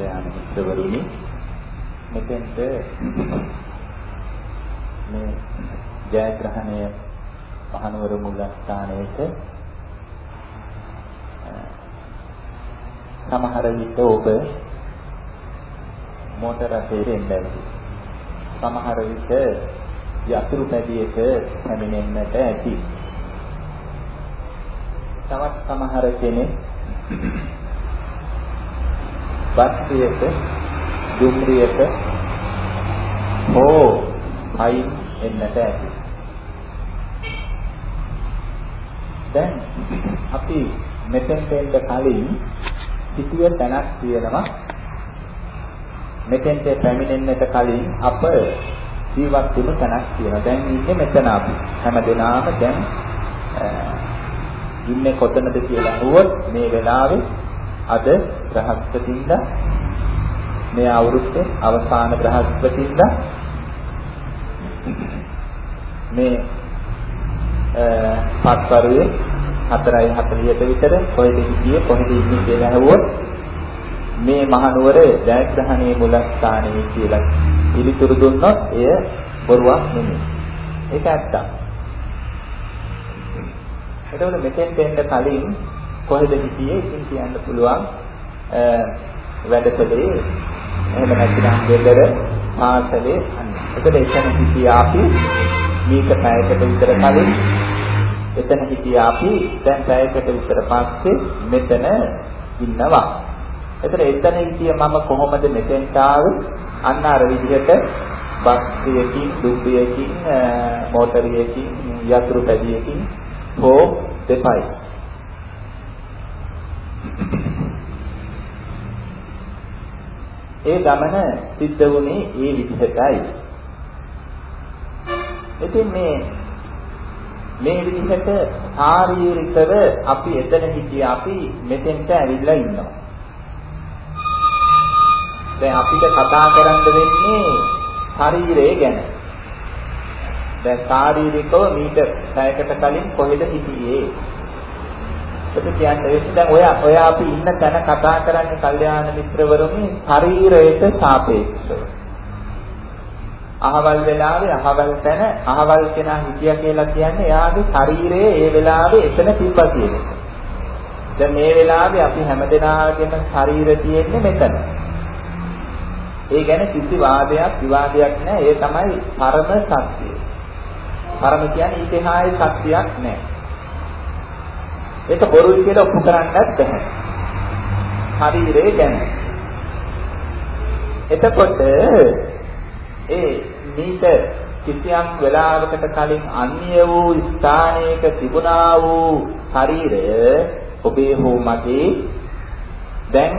කල්යාණ මිත්‍රවරුනි මෙතෙන්ට මේ ජයග්‍රහණය මහනුවර මුලස්ථානයේට සමහර විට ඔබ මෝටර රථයේ එන්නේ සමහර විට යතුරු පැදියක පැමිණෙන්නට ඇති. තවත් සමහර කෙනෙක් බස්රියට දුම්රියට හෝ අයින් එන්නට ඇති. දැන් අපි මෙතෙන්ට එන්න කලින් සිටිය තැනක් තියෙනවා මෙතෙන්ට පැමිණෙන්නට කලින් අප ජීවත් වෙන තැනක් තියෙනවා. දැන් ඉන්නේ මෙතන අපි. හැමදෙනාම දැන් ඉන්නේ කොතනද කියලා අහුවොත් මේ වෙලාවේ අද බ්‍රහස්පතින්දා මේ අවුරුද්දේ අවසාන බ්‍රහස්පතින්දා මේ පත්වරුවේ 4:40ට විතර කොහෙද හිටියේ කොහෙද ඉන්නේ කියලා අහුවොත් මේ මහනුවර ජයග්‍රහණයේ මුලස්ථානයේ කියලා පිළිතුරු දුන්නොත් එය බොරුවක් නෙමෙයි. ඒක ඇත්තක්. එතකොට මෙතෙන් දෙන්න කලින් කොහෙද හිටියේ ඉතින් කියන්න පුළුවන් වැඩකලේ එහෙම නැත්නම් ගෙදර පාසලේ අන්න. එතකොට එතන හිටියා අපි මේක පැයකට විතර කලින් එතන හිටියා අපි දැන් පැයකට විතර පස්සේ මෙතන ඉන්නවා. එතන එතන හිටිය මම කොහොමද මෙතෙන්ට ආවේ? අන්න අර විදිහට බස්රියකින්, දුම්රියකින්, මෝටරියකින්, යතුරු පැදියකින් හෝ දෙපයි. ඒ ගමන සිද්ධ වුණේ ඒ විදිහටයි. ඉතින් මේ මේ විදිහට ශාරීරිකව අපි එතන හිටිය අපි මෙතෙන්ට ඇවිල්ලා ඉන්නවා. දැන් අපිට කතා කරන්න වෙන්නේ ශරීරය ගැන. දැන් ශාරීරිකව මීට පැයකට කලින් කොහෙද හිටියේ? ඒක කියන්නේ වෙන්නේ දැන් ඔය ඔය අපි ඉන්න තැන කතා කරන්නේ කල්යාණ මිත්‍රවරුනි ශරීරයට සාපේක්ෂව. අහවල් වෙලාවේ අහවල් තැන අහවල් කෙනා හිටියා කියලා කියන්නේ එයාගේ ශරීරය ඒ වෙලාවේ එතන තිබ්බා කියන එක. දැන් මේ වෙලාවේ අපි හැමදෙනාගේම ශරීර තියෙන්නේ මෙතන. ඒ ගැන කිසි වාදයක් විවාදයක් නැහැ. ඒ තමයි පරම සත්‍යය. පරම කියන්නේ ඉතිහාසයේ සත්‍යයක් නැහැ. ඒක බොරුයි කියලා ඔප්පු කරන්නත් බැහැ. ශරීරය ගැන. එතකොට ඒ මීට කිසියම් වෙලාවකට කලින් අන්‍ය වූ ස්ථානයක තිබුණා වූ ශරීරය ඔබේ හෝ මගේ දැන්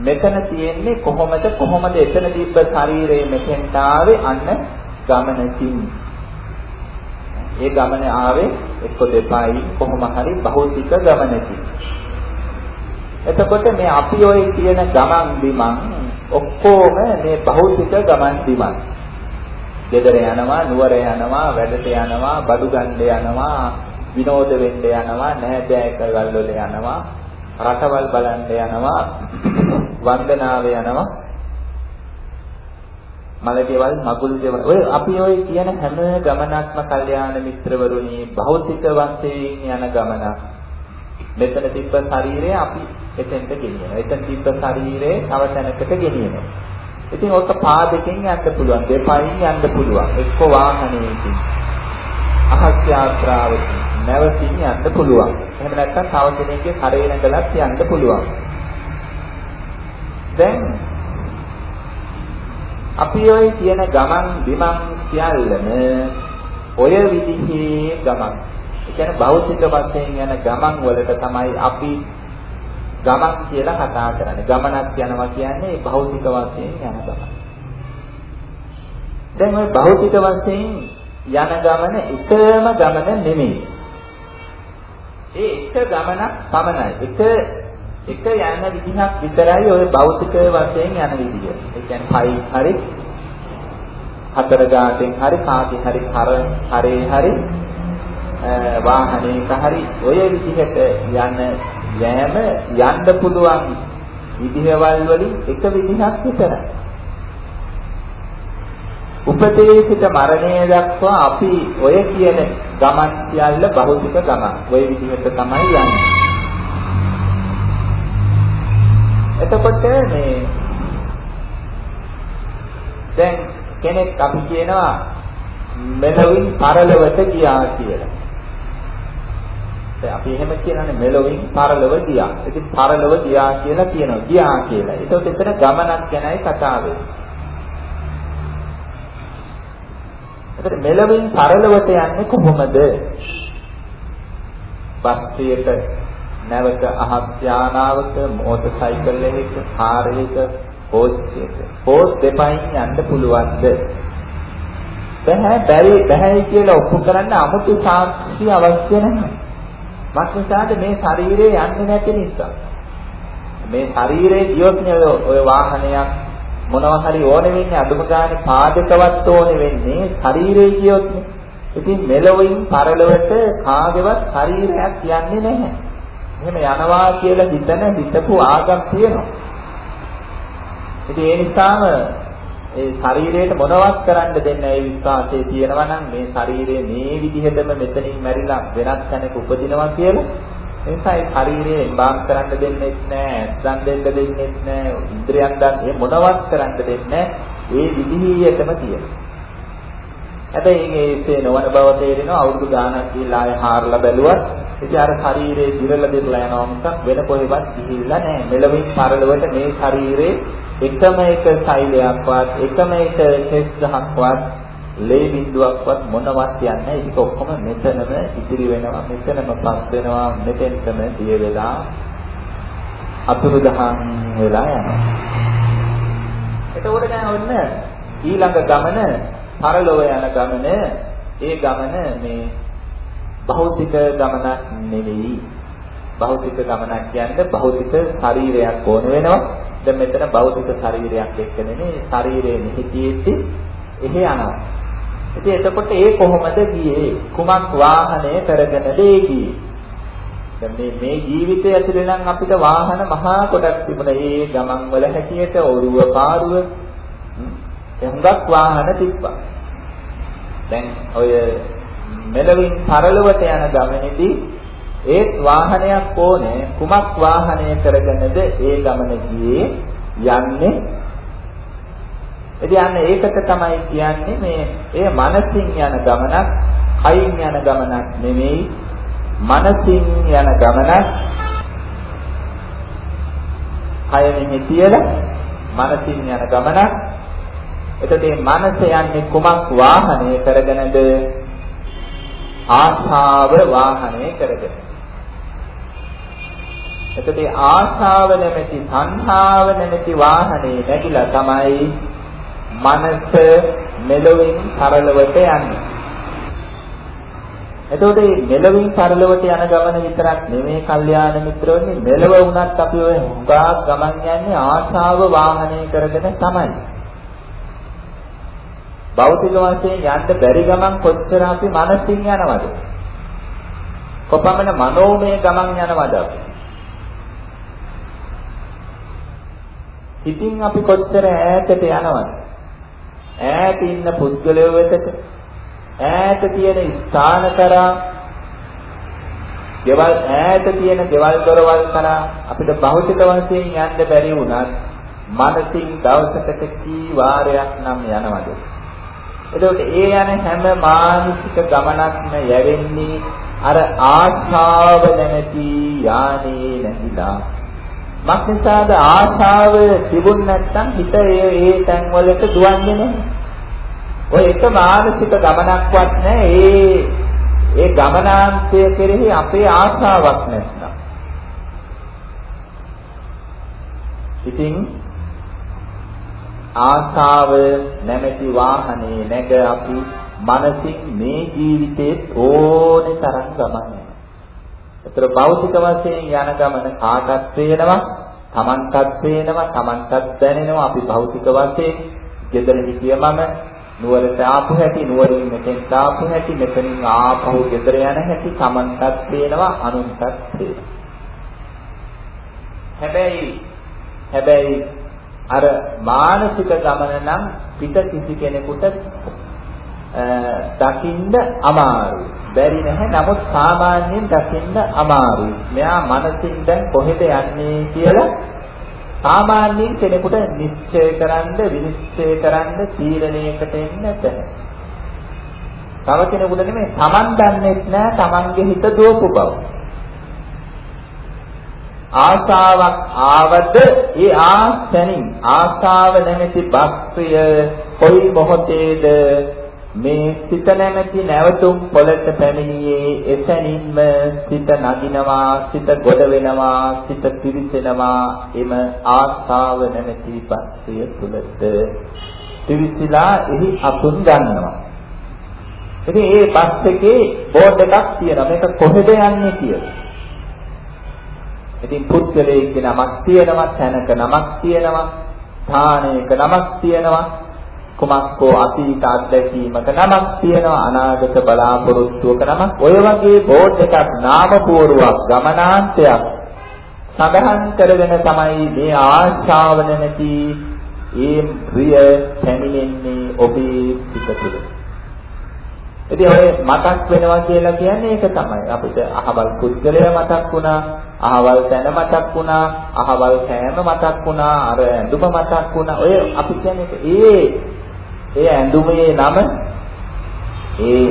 මෙතන තියෙන්නේ කොහොමද කොහොමද එතන තිබ්බ ශරීරය මෙතෙන්ට ආවේ අන්න ගමනකින් ඒ ගමන ආවේ එක්ක දෙපයි කොහොම හරි භෞතික ගමනකින් එතකොට මේ අපි ඔය කියන ගමන් බිමන් ඔක්කොම මේ භෞතික ගමන් බිමන්. ගෙදර යනවා නුවර යනවා වැඩට යනවා බඩු ගන්න යනවා විනෝද වෙන්න යනවා නැහැදෑය කරවල වල යනවා රටවල් බලන්න යනවා වන්දනාව යනවා. මලකේවල් මගුල් දේවල්. ඔය අපි ඔය කියන හැම ගමනක්ම කල්යාණ මිත්‍රවරුනි භෞතික වශයෙන් යන ගමනක් මෙතන තිබ්බ ශරීරය අපි එතෙන්ට ගෙනියනවා. එතන තිබ්බ ශරීරය තව තැනකට ගෙනියනවා. ඉතින් ඔක පාදකින් යන්න පුළුවන්. දෙපයින් යන්න පුළුවන්. එක්ක වාහනයකින් අහස් යාත්‍රාවකින් නැවතින් යන්න පුළුවන්. එහෙම නැත්නම් තව කෙනෙක්ගේ කරේ නැගලත් යන්න පුළුවන්. දැන් අපි ඔය කියන ගමන් බිමන් සියල්ලම ඔය විදිහේ ගමන්. ඒ කියන්නේ භෞතික වශයෙන් යන ගමන් වලට තමයි අපි ගමන් කියලා කතා කරන්නේ. ගමනක් යනවා කියන්නේ භෞතික වශයෙන් යන ගමන. දැන් ওই භෞතික වශයෙන් යන ගමන එකම ගමන නෙමෙයි. ඒ එක ගමනක් පමණයි. එක එක යන විදිහක් විතරයි ওই භෞතික වශයෙන් යන විදිය. ඒ කියන්නේ පයි හරි හතර ගාතෙන් හරි කාගේ හරි කර හරේ හරි වාහනයක හරි ඔය විදිහට යන යෑම යන්න පුළුවන් විදිහවල් වලින් එක විදිහක් විතරයි. උපතේ සිට මරණය දක්වා අපි ඔය කියන ගමන් සියල්ල භෞතික ගමන්. ওই විදිහට තමයි යන්නේ. එතකොට මේ දැන් කෙනෙක් අපි කියනවා මෙලොවින් පරලොවට ගියා කියලා. දැන් අපි එහෙම කියනනේ මෙලොවින් පරලොව ගියා. ඉතින් පරලොව ගියා කියලා කියනවා. ගියා කියලා. ඒකට එතන ගමනක් ගැනයි කතාව වෙන්නේ. එතකොට මෙලොවින් පරලොවට යන්නේ කොහොමද? බස්සියට නැවත අහස් යානාවක මෝටර් සයිකල් එකක කාරයක කෝච්චියක කෝස් දෙපයින් යන්න පුළුවන්ද? බෑ බැරි බෑයි කියලා ඔප්පු කරන්න 아무තු සාක්ෂි අවශ්‍ය නැහැ. මක්නිසාද මේ ශරීරය යන්නේ නැති නිසා. මේ ශරීරයේ ගියොත් ඔය වාහනයක් මොනවා හරි ඕනේ වෙන්නේ අඳුම ගානේ පාදකවත් ඕනේ වෙන්නේ ශරීරයේ ගියොත් ඉතින් මෙලොවින් පරලොවට කාගේවත් ශරීරයක් යන්නේ නැහැ. එහෙම යනවා කියලා හිතන හිතපු ආගම් තියෙනවා. ඉතින් ඒ නිසාම ඒ ශරීරයට මොනවත් කරන්න දෙන්නේ ඒ විශ්වාසයේ තියෙනවා නම් මේ ශරීරය මේ විදිහටම මෙතනින් මැරිලා වෙනත් තැනක උපදිනවා කියලා ඒ නිසා ඒ ශරීරයේ එම්බාම් කරන්න දෙන්නේ නැහැ, ඇස්දන් දෙන්න දෙන්නේ නැහැ, ඉන්ද්‍රියන් දන් මේ මොනවත් කරන්න දෙන්නේ ඒ විදිහයටම තියෙනවා. හැබැයි මේකේ නොවන බව තේරෙනවා අවුරුදු ගාණක් ගිහිල්ලා ආය හාරලා බැලුවත් ඉතින් අර ශරීරයේ දිරලා දිරලා යනවා මිසක් වෙන කොහෙවත් ගිහිල්ලා නැහැ. මෙලොවින් පරලොවට මේ ශරීරේ එකම එක සෛලයක්වත් එකම එක කෙස් ගහක්වත් ලේ බිඳුවක්වත් මොනවත් යන්නේ ඒක ඔක්කොම මෙතනම ඉතිරි වෙනවා මෙතනම පස් වෙනවා මෙතෙන්ටම දිය වෙලා අතුරු දහන් වෙලා යනවා. එතකොට දැන් ඔන්න ඊළඟ ගමන පරලොව යන ගමන ඒ ගමන මේ භෞතික ගමනක් නෙවෙයි. භෞතික ගමනක් කියන්නේ භෞතික ශරීරයක් ඕන වෙනවා. දැන් මෙතන භෞතික ශරීරයක් එක්ක නෙමෙයි ශරීරයේ නිහිතියෙද්දි එහෙ යනවා. ඉතින් එතකොට ඒ කොහොමද ගියේ? කුමක් වාහනය කරගෙනද ගියේ? දැන් මේ මේ ජීවිතය ඇතුලේ නම් අපිට වාහන මහා කොටක් තිබුණා. ඒ ගමන් වල හැටියට ඔරුව පාරුව හුඟක් වාහන තිබ්බා. දැන් ඔය මෙලවින් පරලොවට යන ගමනේදී ඒත් වාහනයක් ඕනේ කුමක් වාහනය කරගෙනද ඒ ගමන ගියේ යන්නේ? ඉතින් අන්න ඒකට තමයි කියන්නේ මේ ඒ මනසින් යන ගමනක් කයින් යන ගමනක් නෙමෙයි. මනසින් යන ගමනක් කයෙහි තියලා මනසින් යන ගමනක්. එතකොට මේ මනස යන්නේ කුමක් වාහනය කරගෙනද? ආශාව වාහනය කරගෙන එතකොට ආශාව නැමැති සංහාව නැමැති වාහනේ නැగిලා තමයි මනස මෙලොවින් පරලොවට යන්නේ. එතකොට මේ මෙලොවින් පරලොවට යන ගමන විතරක් නෙමෙයි කල්යාණ මිත්‍රෝනි මෙලොව වුණත් අපි ඔය හුඟා ගමන් යන්නේ ආශාව වාහනය කරගෙන තමයි. භෞතික වශයෙන් යන්න බැරි ගමන් කොච්චර අපි මනසින් යනවද? කොපමණ මනෝමය ගමන් යනවද අපි? ඉතින් අපි කොච්චර ඈතට යනවද? ඈත ඉන්න පුද්ගලයෝ වෙතට ඈත තියෙන ස්ථාන කරා ගෙවල් ඈත තියෙන ගෙවල් දොරවල් කරා අපිට භෞතික වශයෙන් යන්න බැරි වුණත් මනසින් දවසකට කී වාරයක් නම් යනවද? එතකොට ඒ යන හැම මානසික ගමනක්ම යැවෙන්නේ අර ආශාව නැමැති යානේ නැතිලා මක්නිසාද ආශාව තිබුණ නැත්නම් හිත ඒ ඒ තැන් වලට දුවන්නේ නැහැ. ඔය එක මානසික ගමනක්වත් නැහැ. ඒ ඒ ගමනාන්තය කෙරෙහි අපේ ආශාවක් නැත්නම්. ඉතින් ආශාව නැමැති වාහනේ නැග අපි මනසින් මේ ජීවිතේ ඕනේ තරම් ගමන් ඒතර භෞතික වශයෙන් යන ගමන කාටත් පේනවා, Tamanටත් පේනවා, Tamanටත් දැනෙනවා අපි භෞතික වශයෙන් gedara හිටියමම නුවරට ආපු හැටි, නුවරින් මෙතෙන්ට ආපු හැටි, මෙතනින් ආපහු gedara යන හැටි Tamanටත් පේනවා, අනුන්ටත් පේනවා. හැබැයි හැබැයි අර මානසික ගමන නම් පිට කිසි කෙනෙකුට දකින්න අමාරුයි. බැරි නැහැ. නමුත් සාමාන්‍යයෙන් දකින්න අමාරුයි. මෙයා මනසින් දැන් කොහෙද යන්නේ කියලා සාමාන්‍යයෙන් කෙනෙකුට නිශ්චය කරන්න, විනිශ්චය කරන්න, තීරණයකට එන්න බැහැ. තව කෙනෙකුට නෙමෙයි, Taman දන්නේ නැහැ Tamanගේ හිත දුවපු බව. ආසාවක් ආවද ඒ ආසනින් ආසාව නැමැති භක්තිය කොයි මොහොතේද මේ සිත නැමැති නැවතුම් පොළට පැමිණියේ එසැනින්ම සිත නගිනවා සිත ගොඩ වෙනවා සිත පිරිසෙනවා එම ආසාව නැමැති භක්තිය තුලද පිරිසිලා එහි අතුන් ගන්නවා. ඉතින් ඒ බස් එකේ බෝඩ් එකක් තියෙනවා. මේක කොහෙද යන්නේ කියලා. ඉතින් පුද්ගලයෙක්ගේ නමක් තියෙනවා, තැනක නමක් තියෙනවා, ස්ථානයක නමක් තියෙනවා, කුමක්කෝ අතීත අත්දැකීමක නමක් තියෙනවා, අනාගත බලාපොරොත්තුවක නමක්. ඔය වගේ බෝඩ් එකක් නාම පුවරුවක් ගමනාන්තයක් සඳහන් කරගෙන තමයි මේ ආශාව නැති ඒ ප්‍රිය පැමිණෙන්නේ ඔබේ සිත තුළ. ඉතින් ඔය මතක් වෙනවා කියලා කියන්නේ ඒක තමයි. අපිට අහවල් පුද්ගලයා මතක් වුණා, අහවල් තැන මතක් වුණා, අහවල් කෑම මතක් වුණා, අර ඇඳුම මතක් වුණා. ඔය අපි කියන්නේ ඒ ඒ ඇඳුමේ නම ඒ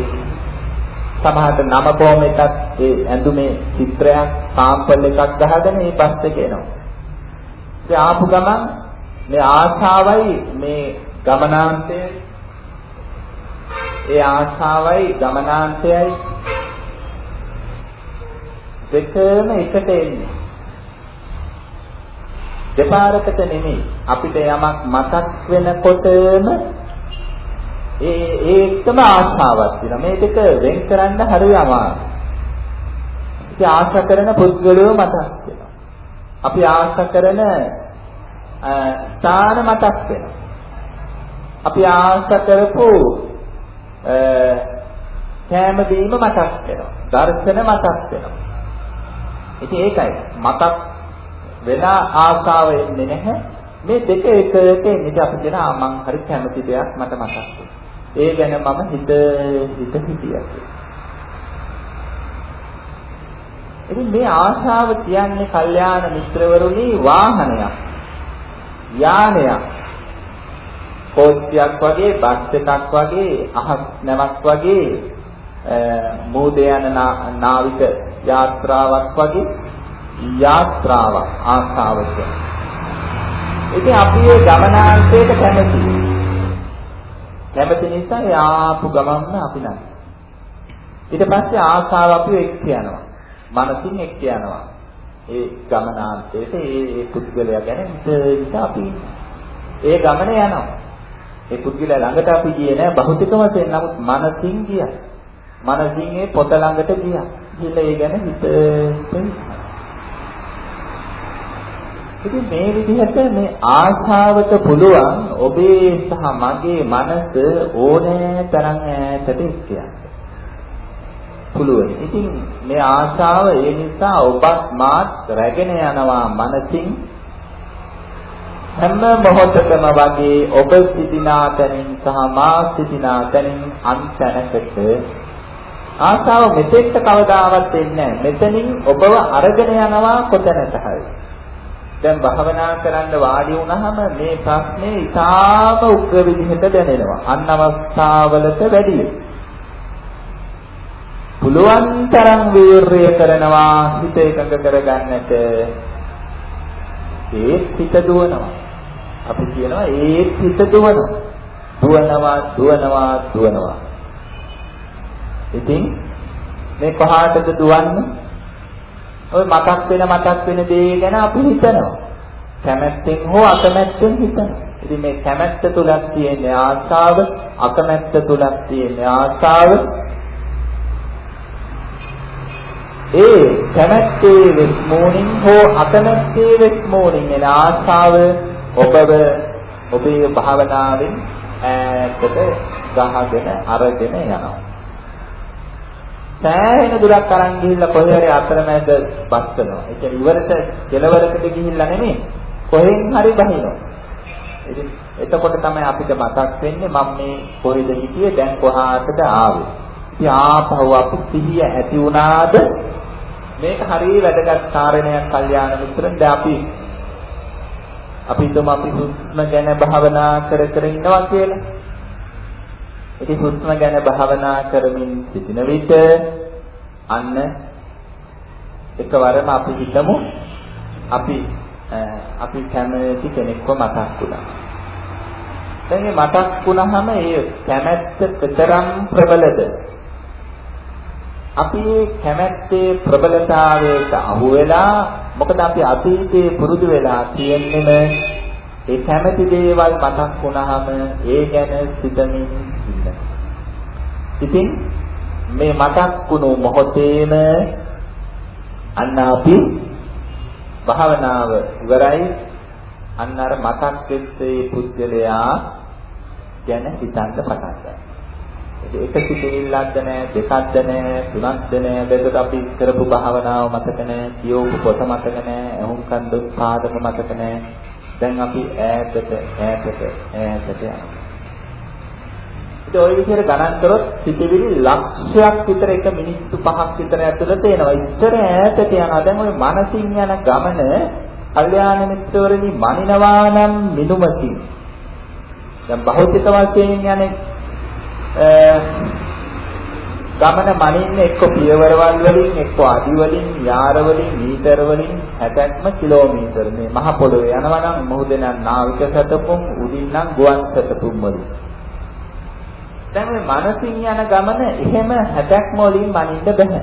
සමහරට නම කොහොම එකක් ඒ ඇඳුමේ චිත්‍රයක් සාම්පල් එකක් ගහගෙන මේ පස්සේ කියනවා. ඉතින් ආපු ගමන් මේ ආශාවයි මේ ගමනාන්තයේ ඒ ආශාවයි ගමනාන්තයයි දෙකම එකට එන්නේ. දෙපාරකට නෙමෙයි අපිට යමක් මතක් වෙනකොටම ඒ ඒකම ආශාවක් තියෙනවා. මේ දෙක වෙන් කරන්න හරිය අමාරුයි. ඉතින් ආශා කරන පුද්ගලයෝ මතක් වෙනවා. අපි ආශා කරන ස්ථාන මතක් වෙනවා. අපි ආශා කරපු කෑම බීම මතක් වෙනවා. දර්ශන මතක් වෙනවා. ඉතින් ඒකයි මතක් වෙලා ආසාව එන්නේ නැහැ. මේ දෙක එකට එන්නේ අපි කියන මං හරි කැමති දෙයක් මට මතක් ඒ ගැන මම හිත හිත හිතියා. ඉතින් මේ ආශාව කියන්නේ කල්යාණ මිත්‍රවරුනි වාහනයක්. යානයක්. කෝච්චියක් වගේ බස් එකක් වගේ අහස් නැවක් වගේ මෝද යන නාවික යාත්‍රාවක් වගේ යාත්‍රාවක් ආසාවක. ඉතින් අපි මේ ගමනාන්තයට කැමති. කැමති නිසා යාපු ගමන්න අපි නැහැ. ඊට පස්සේ ආසාව අපි එක්ක යනවා. මනසින් එක්ක යනවා. ඒ ගමනාන්තයට ඒ ඒ පුද්ගලයා ගැන හිත අපි ඒ ගමන යනවා. ඒ පුද්ගලයා ළඟට අපි ගියේ නෑ භෞතික වශයෙන් නමුත් මනසින් ගියා. මනසින් ඒ පොත ළඟට ගියා. ගිහලා ඒ ගැන හිත ඉතින් මේ විදිහට මේ ආශාවට පුළුවන් ඔබේ සහ මගේ මනස ඕනෑ තරම් ඈතට ඉස්සයන්. පුළුවන්. ඉතින් මේ ආශාව ඒ නිසා ඔබත් මාත් රැගෙන යනවා මනසින් හැම මොහොතකම වගේ ඔබ සිටිනා තැනින් සහ මා සිටිනා තැනින් අන්තනකට ආසාව මෙතෙක්ට කවදාවත් එන්නේ මෙතනින් ඔබව අරගෙන යනවා කොතැනට හරි. දැන් භාවනා කරන්න වාඩි වුණාම මේ ප්‍රශ්නේ ඉතාම උග්‍ර විදිහට දැනෙනවා. අන් අවස්ථාවලට වැඩිය. පුළුවන් තරම් වීරය කරනවා හිත එකඟ කරගන්නට ඒත් හිත දුවනවා. අපි කියනවා ඒත් හිත දුවනවා. දුවනවා දුවනවා දුවනවා. ඉතින් මේ කොහාටද දුවන්නේ? ඔය මතක් වෙන මතක් වෙන දේ ගැන අපි හිතනවා. කැමැත්තෙන් හෝ අකමැත්තෙන් හිතනවා. ඉතින් මේ කැමැත්ත තුලක් තියෙන ආශාව, අකමැත්ත තුලක් තියෙන ආශාව. ඒ කැමැත්තේ වෙස්මෝනින් හෝ අකමැත්තේ වෙස්මෝනින් එන ආශාව ඔබව ඔබේ භාවනාවෙන් ඈතට ගහගෙන අරගෙන යනවා. සෑහෙන දුරක් අරන් ගිහිල්ලා කොහේ හරි අතරමැද බස්සනවා. ඒ කියන්නේ ඉවරට කෙලවරකට ගිහිල්ලා නෙමෙයි. කොහෙන් හරි බහිනවා. ඉතින් එතකොට තමයි අපිට මතක් වෙන්නේ මම මේ කොහෙද හිටියේ දැන් කොහාටද ආවේ. ඉතින් ආපහු අපි සිහිය ඇති වුණාද මේක හරිය වැදගත් කාරණයක් කල්යාණ මිත්‍රන් දැන් අපි අපි තුම අපි හුස්ම ගැන භාවනා කර කර ඉන්නවා කියලා. ඉතින් හුස්ම ගැන භාවනා කරමින් සිටින විට අන්න එකවරම අපි හිතමු අපි අපි කැමති කෙනෙක්ව මතක් වුණා. දැන් මේ මතක් වුණාම ඒ කැමැත්ත කොතරම් ප්‍රබලද? අපි මේ කැමැත්තේ ප්‍රබලතාවයට අහු වෙලා මොකද අපි අතීතයේ පුරුදු වෙලා තියෙන්නේම ඒ කැමැති දේවල් මතක් වුණාම ඒ ගැන සිතමින් ඉන්න. ඉතින් මේ මතක් වුණු මොහොතේම අන්න අපි භාවනාව ඉවරයි අන්න අර මතක් වෙච්ච ඒ පුද්ගලයා ගැන හිතන්න පටන් ගන්නවා. ඒක සිතිවිල්ලක්ද නැහැ, දෙකක්ද නැහැ, තුනක්ද නැහැ. බෙදට අපි කරපු භාවනාව මතක නැහැ, කියවපු පොත මතක නැහැ, අහුම්කන් දුක් පාදක මතක නැහැ. දැන් අපි ඈතට ඈතට ඈතට යනවා. ඉතින් ওই විදිහට ගණන් කරොත් සිතිවිලි ලක්ෂයක් විතර එක මිනිත්තු 5ක් විතර ඇතුළත එනවා. ඉතර ඈතට යනවා. දැන් ওই මනසින් යන ගමන කල්යාණ මිත්‍රවරනි මනිනවා නම් මිනුමකින්. දැන් භෞතික වශයෙන් යන්නේ ගමන මනින්න එක්ක පියවරවල් වලින් එක්ක අඩි වලින් යාර වලින් මීටර වලින් 60ක්ම කිලෝමීටර මේ මහ පොළොවේ යනවා නම් මොහොතේ නම් නාවික සතපුම් උඩින් නම් ගුවන් සතපුම් වලින් දැන් මේ මනසින් යන ගමන එහෙම 60ක්ම වලින් මනින්න බෑ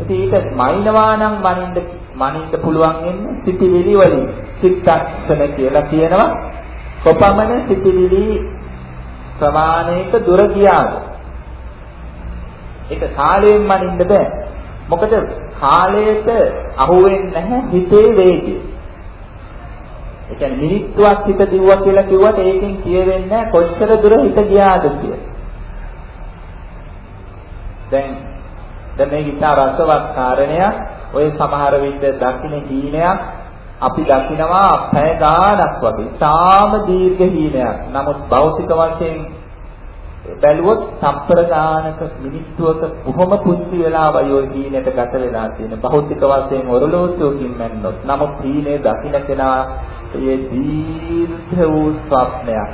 ඉතින් ඒක මනිනවා නම් මනින්න මනින්න පුළුවන් වෙන්නේ සිතිවිලි වලින්. චිත්තක්ෂණ කියලා කියනවා. කොපමණ සිතිවිලි ප්‍රමාණයක දුර ගියාද? ඒක කාලයෙන් මනින්න බෑ මොකද කාලයට අහු වෙන්නේ නැහැ හිතේ වේගය. ඒ කියන්නේ මිනිත්තුවක් හිත දිව්වා කියලා කිව්වට ඒකෙන් කියවෙන්නේ කොච්චර දුර හිත ගියාද කියලා දැන් දැන් මේක ඉතා රසවත් කාරණයක් ඔය සමහර විට දකින්න හීනයක් අපි දකිනවා පැය ගාණක් වගේ. තාම දීර්ඝ හීනයක්. නමුත් භෞතික වශයෙන් බැලුවොත් සම්ප්‍ර ගානක මිනිත්තුවක කොහොම පුංචි වෙලාවයි ඔය හීනෙට ගත වෙලා තියෙන. භෞතික වශයෙන් ඔරලෝසුවකින් මැන්නොත්. නමුත් හීනේ දකින්න කෙනා ඒ දීර්ඝ වූ ස්වප්නයක්.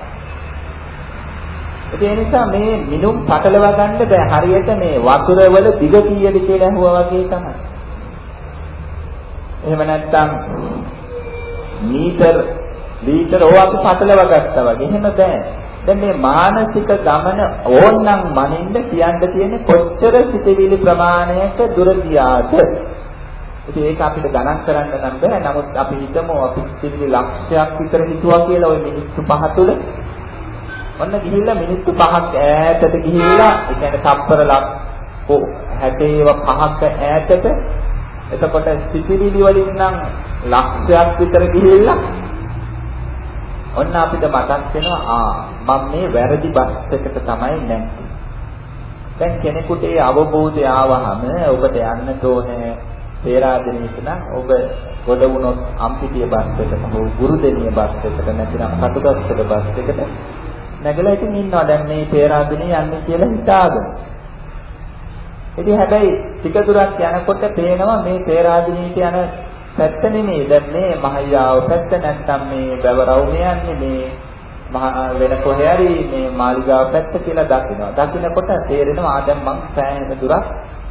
ඒ නිසා මේ මිනුම් පටලව ගන්න බෑ. හරියට මේ වතුර වල දිග කීයද කියලා අහුවා වගේ තමයි. එහෙම නැත්නම් මීටර ලීටර ඕවා අපි පටලව ගත්තා වගේ. එහෙම බෑ. දැන් මේ මානසික ගමන ඕන්නම් මනින්න කියන්න තියෙන්නේ කොච්චර සිතවිලි ප්‍රමාණයක දුර ගියාද? ඉතින් ඒක අපිට ගණන් කරන්න නම් බෑ. නමුත් අපි හිතමු අපි සිතවිලි ලක්ෂයක් විතර හිතුවා කියලා ওই මිනිත්තු පහ තුළ. ඔන්න ගිහිල්ලා මිනිත්තු පහක් ඈතට ගිහිල්ලා ඒ කියන්නේ තප්පර ලක් 60 පහක ඈතට එතකොට සිතිවිලි වලින් නම් ලක්ෂයක් විතර ගිහිල්ලා ඔන්න අපිට මතක් වෙනවා ආ මම මේ වැරදි බස් එකට තමයි නැත්තේ. දැන් කෙනෙකුට ඒ අවබෝධය ආවහම ඔබට යන්න ඕනේ පේරාදෙනියට නම් ඔබ ගොඩ වුණොත් අම්පිටිය බස් එකට හෝ ගුරුදෙනිය බස් එකට නැතිනම් කටුගස්සක බස් එකට නැගලා ඉතින් ඉන්නවා දැන් මේ පේරාදෙනිය යන්නේ කියලා හිතාගෙන. ඉතින් හැබැයි ටික දුරක් යනකොට පේනවා මේ පේරාදෙනියට යන පැත්ත නෙමෙයි දැන් මේ මහයාව පැත්ත නැත්තම් මේ බවරවුම යන්නේ මේ මහ වෙන කොහේ හරි මේ මාලිගාව පැත්ත කියලා දකිනවා. දකිනකොට තේරෙනවා ආ දැන් මං සෑහෙන දුරක්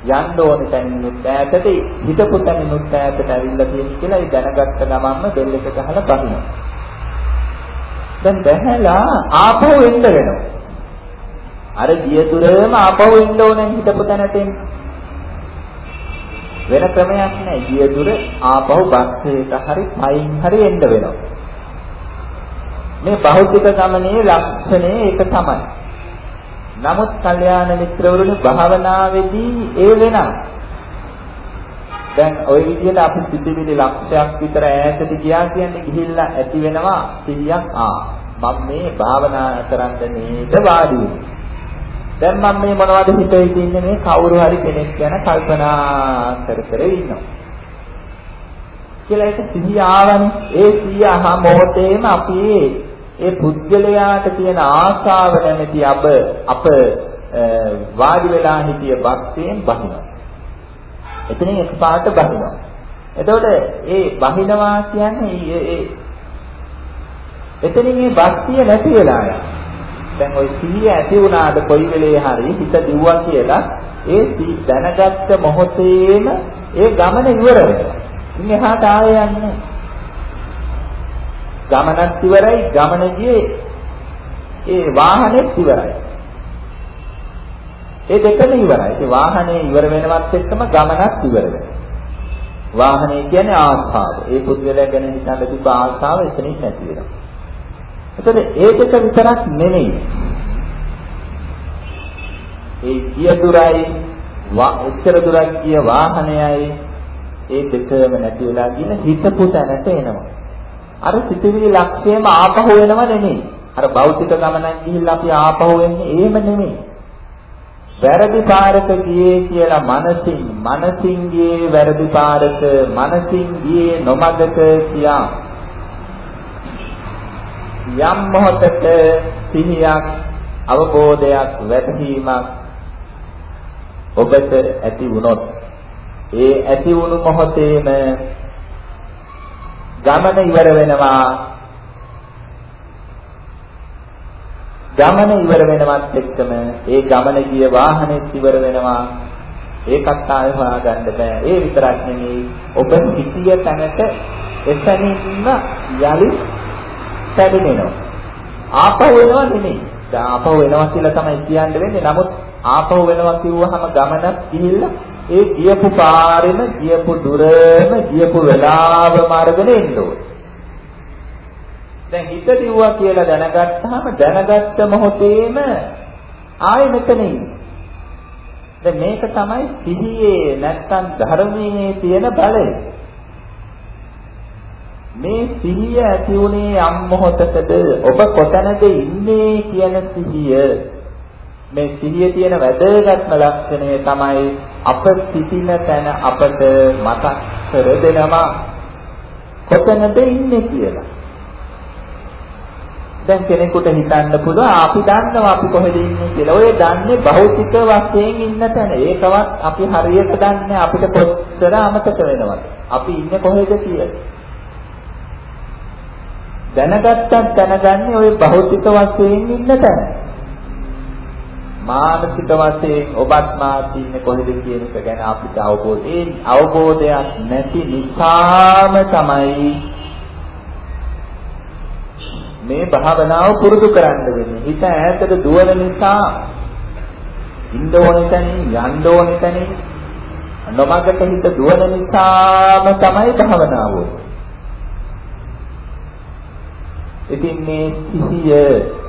යන්න ඕනේ තැනිනුත් ඈතට හිතපු තැනිනුත් ඈතට ඇවිල්ලා තියෙන කියලා ඒ දැනගත්ත ගමන්ම බෙල් එක ගහලා බහිනවා. දැන් බැහැලා ආපහු එන්න වෙනවා. අර ගිය දුරම ආපහු එන්න ඕනේ හිතපු තැනට එන්න. වෙන ක්‍රමයක් නැහැ. ගිය දුර ආපහු බස් එකක හරි පයින් හරි එන්න වෙනවා. මේ භෞතික ගමනේ ලක්ෂණය ඒක තමයි. නමුත් කල්යාණ මිත්‍රවරුනි භාවනාවේදී ඒ වෙනස්. දැන් ওই විදිහට අපි සිතිවිලි ලක්ෂයක් විතර ඈතට ගියා කියන්නේ ගිහිල්ලා ඇති වෙනවා 100ක් ආ මම මේ භාවනා කරන්න නේද වාඩි වෙන්නේ දැන් මම මේ මොනවද හිතේ ඉන්නේ මේ කවුරු හරි කෙනෙක් ගැන කල්පනා කර කර ඉන්නවා. කියලා ඒක සිහිය ආවනේ. ඒ සිහිය අහ මොහොතේම අපි ඒ පුද්ගලයාට තියෙන ආශාව නැමැති අබ අප වාඩි වෙලා හිටිය බක්යෙන් බහිනවා. එතනින් එකපාරට බහිනවා. එතකොට ඒ බහිනවා කියන්නේ ඒ එතනින් මේ බක්තිය නැති වෙලා යනවා. දැන් ওই සිහිය ඇති වුණාද කොයි වෙලේ හරි හිත දිව්වා කියලා ඒ දැනගත්ත මොහොතේම ඒ ගමන ඉවර වෙනවා. ඉතින් එහාට ආයෙ යන්නේ ගමනත් ඉවරයි ගමන ගියේ ඒ වාහනේත් ඉවරයි. ඒ දෙකම ඉවරයි. ඒ වාහනේ ඉවර වෙනවත් එක්කම ගමනත් ඉවර වෙනවා. වාහනේ කියන්නේ ආස්ථාව. ඒ පුද්ගලයා ගැන හිතන තිබ්බ ආස්ථාව එතනින් නැති වෙනවා. එතකොට ඒ දෙක විතරක් නෙමෙයි. ඒ ගිය දුරයි එච්චර දුරක් ගිය වාහනයයි ඒ දෙකම නැති වෙලා ගින හිතපු තැනට එනවා. අර සිතුවිලි ලක්ෂයම ආපහු වෙනව නෙමෙයි. අර භෞතික ගමනක් ගිහිල්ලා අපි ආපහු එන්නේ එහෙම නෙමෙයි. වැරදි පාරක ගියේ කියලා මනසින් මනසින් ගියේ වැරදි පාරක මනසින් ගියේ නොමගක කියා යම් මොහොතක සිහියක් අවබෝධයක් වැටහීමක් ඔබට ඇති වුණොත් ඒ ඇති වුණු මොහොතේම ගමන ඉවර වෙනවා. ගමන ඉවර වෙනවත් එක්කම ඒ ගමන ගිය වාහනේ ඉවර වෙනවා. ඒකත් ආයෙ හොයාගන්න බෑ. ඒ විතරක් නෙමෙයි ඔබ සිටිය තැනට එතනින්ම යලි පැමිණෙනවා. ආපහු වෙනවා නෙමෙයි. දැන් ආපහු වෙනවා කියලා තමයි කියන්න වෙන්නේ. නමුත් ආපහු වෙනවා කිව්වහම ගමනක් ගිහිල්ලා ඒ ගියපු පාරෙම ගියපු දුරම ගියපු වෙලාවම අරගෙන එන්න ඕනේ. දැන් හිත දිව්වා කියලා දැනගත්තාම දැනගත්ත මොහොතේම ආයෙ මෙතන දැන් මේක තමයි සිහියේ නැත්තම් ධර්මයේ තියෙන බලය. මේ සිහිය ඇති උනේ යම් මොහොතකද ඔබ කොතැනද ඉන්නේ කියන සිහිය. මේ සිහිය තියෙන වැදගත්ම ලක්ෂණය තමයි අප සිටින තැන අපට මතක් කර දෙනවා කොතැනද ඉන්නේ කියලා දැන් කෙනෙකුට හිතන්න පුළුවන් අපි දන්නවා අපි කොහෙද ඉන්නේ කියලා. ඔය දන්නේ භෞතික වශයෙන් ඉන්න තැන. ඒකවත් අපි හරියට දන්නේ අපිට කොච්චර අමතක වෙනවද? අපි ඉන්නේ කොහෙද කියලා. දැනගත්තත් දැනගන්නේ ওই භෞතික වශයෙන් ඉන්න තැන. මානසික වශයෙන් ඔබත් මාත් ඉන්නේ කොහෙද කියන එක ගැන අපිට අවබෝධය අවබෝධයක් නැති නිසාම තමයි මේ භාවනාව පුරුදු කරන්න වෙන්නේ. හිත ඈතට දුවන නිසා ඉන්න ඕන තැනින් යන්න ඕන තැනින් නොමගට හිත දුවන නිසාම තමයි භාවනාව. ඉතින් මේ සිහිය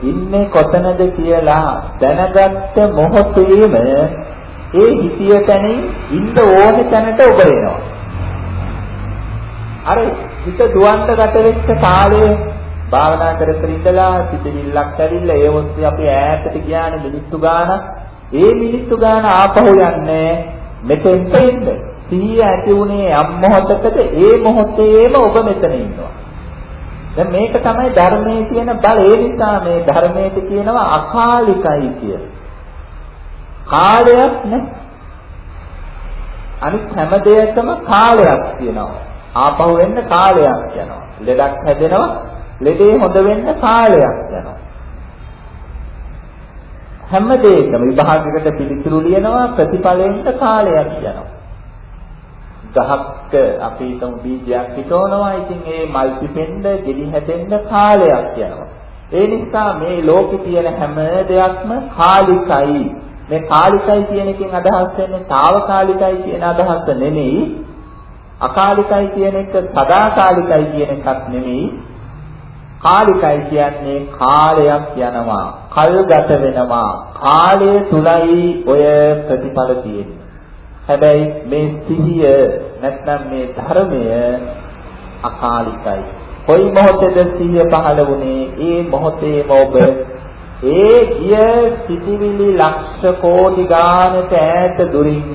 ඉන්නේ කොතනද කියලා දැනගත්ත මොහොතේම ඒ හිතිය තැනින් ඉන්න ඕන තැනට ඔබ එනවා. අර හිත දුවන්න ගත වෙච්ච කාලයේ භාවනා කර කර ඉඳලා සිතිවිල්ලක් ඇවිල්ලා ඒ ඔස්සේ අපි ඈතට ගියානේ මිනිත්තු ගාණක්. ඒ මිනිත්තු ගාණ ආපහු යන්නේ මෙතෙන්ට එන්න. සිහිය ඇති උනේ යම් මොහොතකද ඒ මොහොතේම ඔබ මෙතන ඉන්නවා. දැන් මේක තමයි ධර්මයේ තියෙන බල. ඒ නිසා මේ ධර්මයේ කියනවා අකාලිකයි කියලා. කාලයක් නැහැ. අනිත් හැම දෙයකම කාලයක් තියෙනවා. ආපහු එන්න කාලයක් යනවා. ලෙඩක් හැදෙනවා ලෙඩේ හොඳ වෙන්න කාලයක් යනවා. හැම දෙයකම විභාගයකට පිළිතුරු ලියනවා ප්‍රතිඵලෙන්ට කාලයක් යනවා. ගහක් අපි හිතමු බීජයක් හිටවනවා. ඉතින් ඒ මල් පිපෙන්න, ගෙඩි හැදෙන්න කාලයක් යනවා. ඒ නිසා මේ ලෝකේ තියෙන හැම දෙයක්ම කාලිකයි. මේ කාලිකයි කියන එකෙන් අදහස් වෙන්නේ తాවකාලිකයි කියන අදහස නෙමෙයි. අකාලිකයි කියන එක සදාකාලිකයි කියන එකක් නෙමෙයි. කාලිකයි කියන්නේ කාලයක් යනවා කල් ගත වෙනවා කාලය තුලයි ඔය ප්‍රතිඵල තියෙන්නේ හැබැයි මේ සිහිය නැත්නම් මේ ධර්මය අකාලිකයි. කොයි මොහොතේද සිහිය පහළ වුණේ ඒ මොහොතේම ඔබ ඒ ගිය සිටිවිලි ලක්ෂ කෝටි ගානට ඈත දුරින්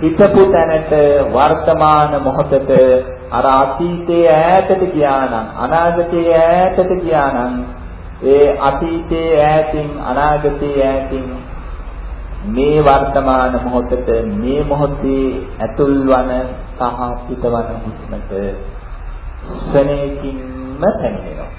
හිතපු තැනට වර්තමාන මොහොතට අර අතීතයේ ඈතට ගියා නම් අනාගතයේ ඈතට ගියා නම් ඒ අතීතයේ ඈතින් අනාගතයේ ඈතින් මේ වර්තමාන මොහොතට මේ මොහොතේ ඇතුල්වන සහ පිටවන හුස්මට ස්වනේකින්ම පැමිණෙනවා.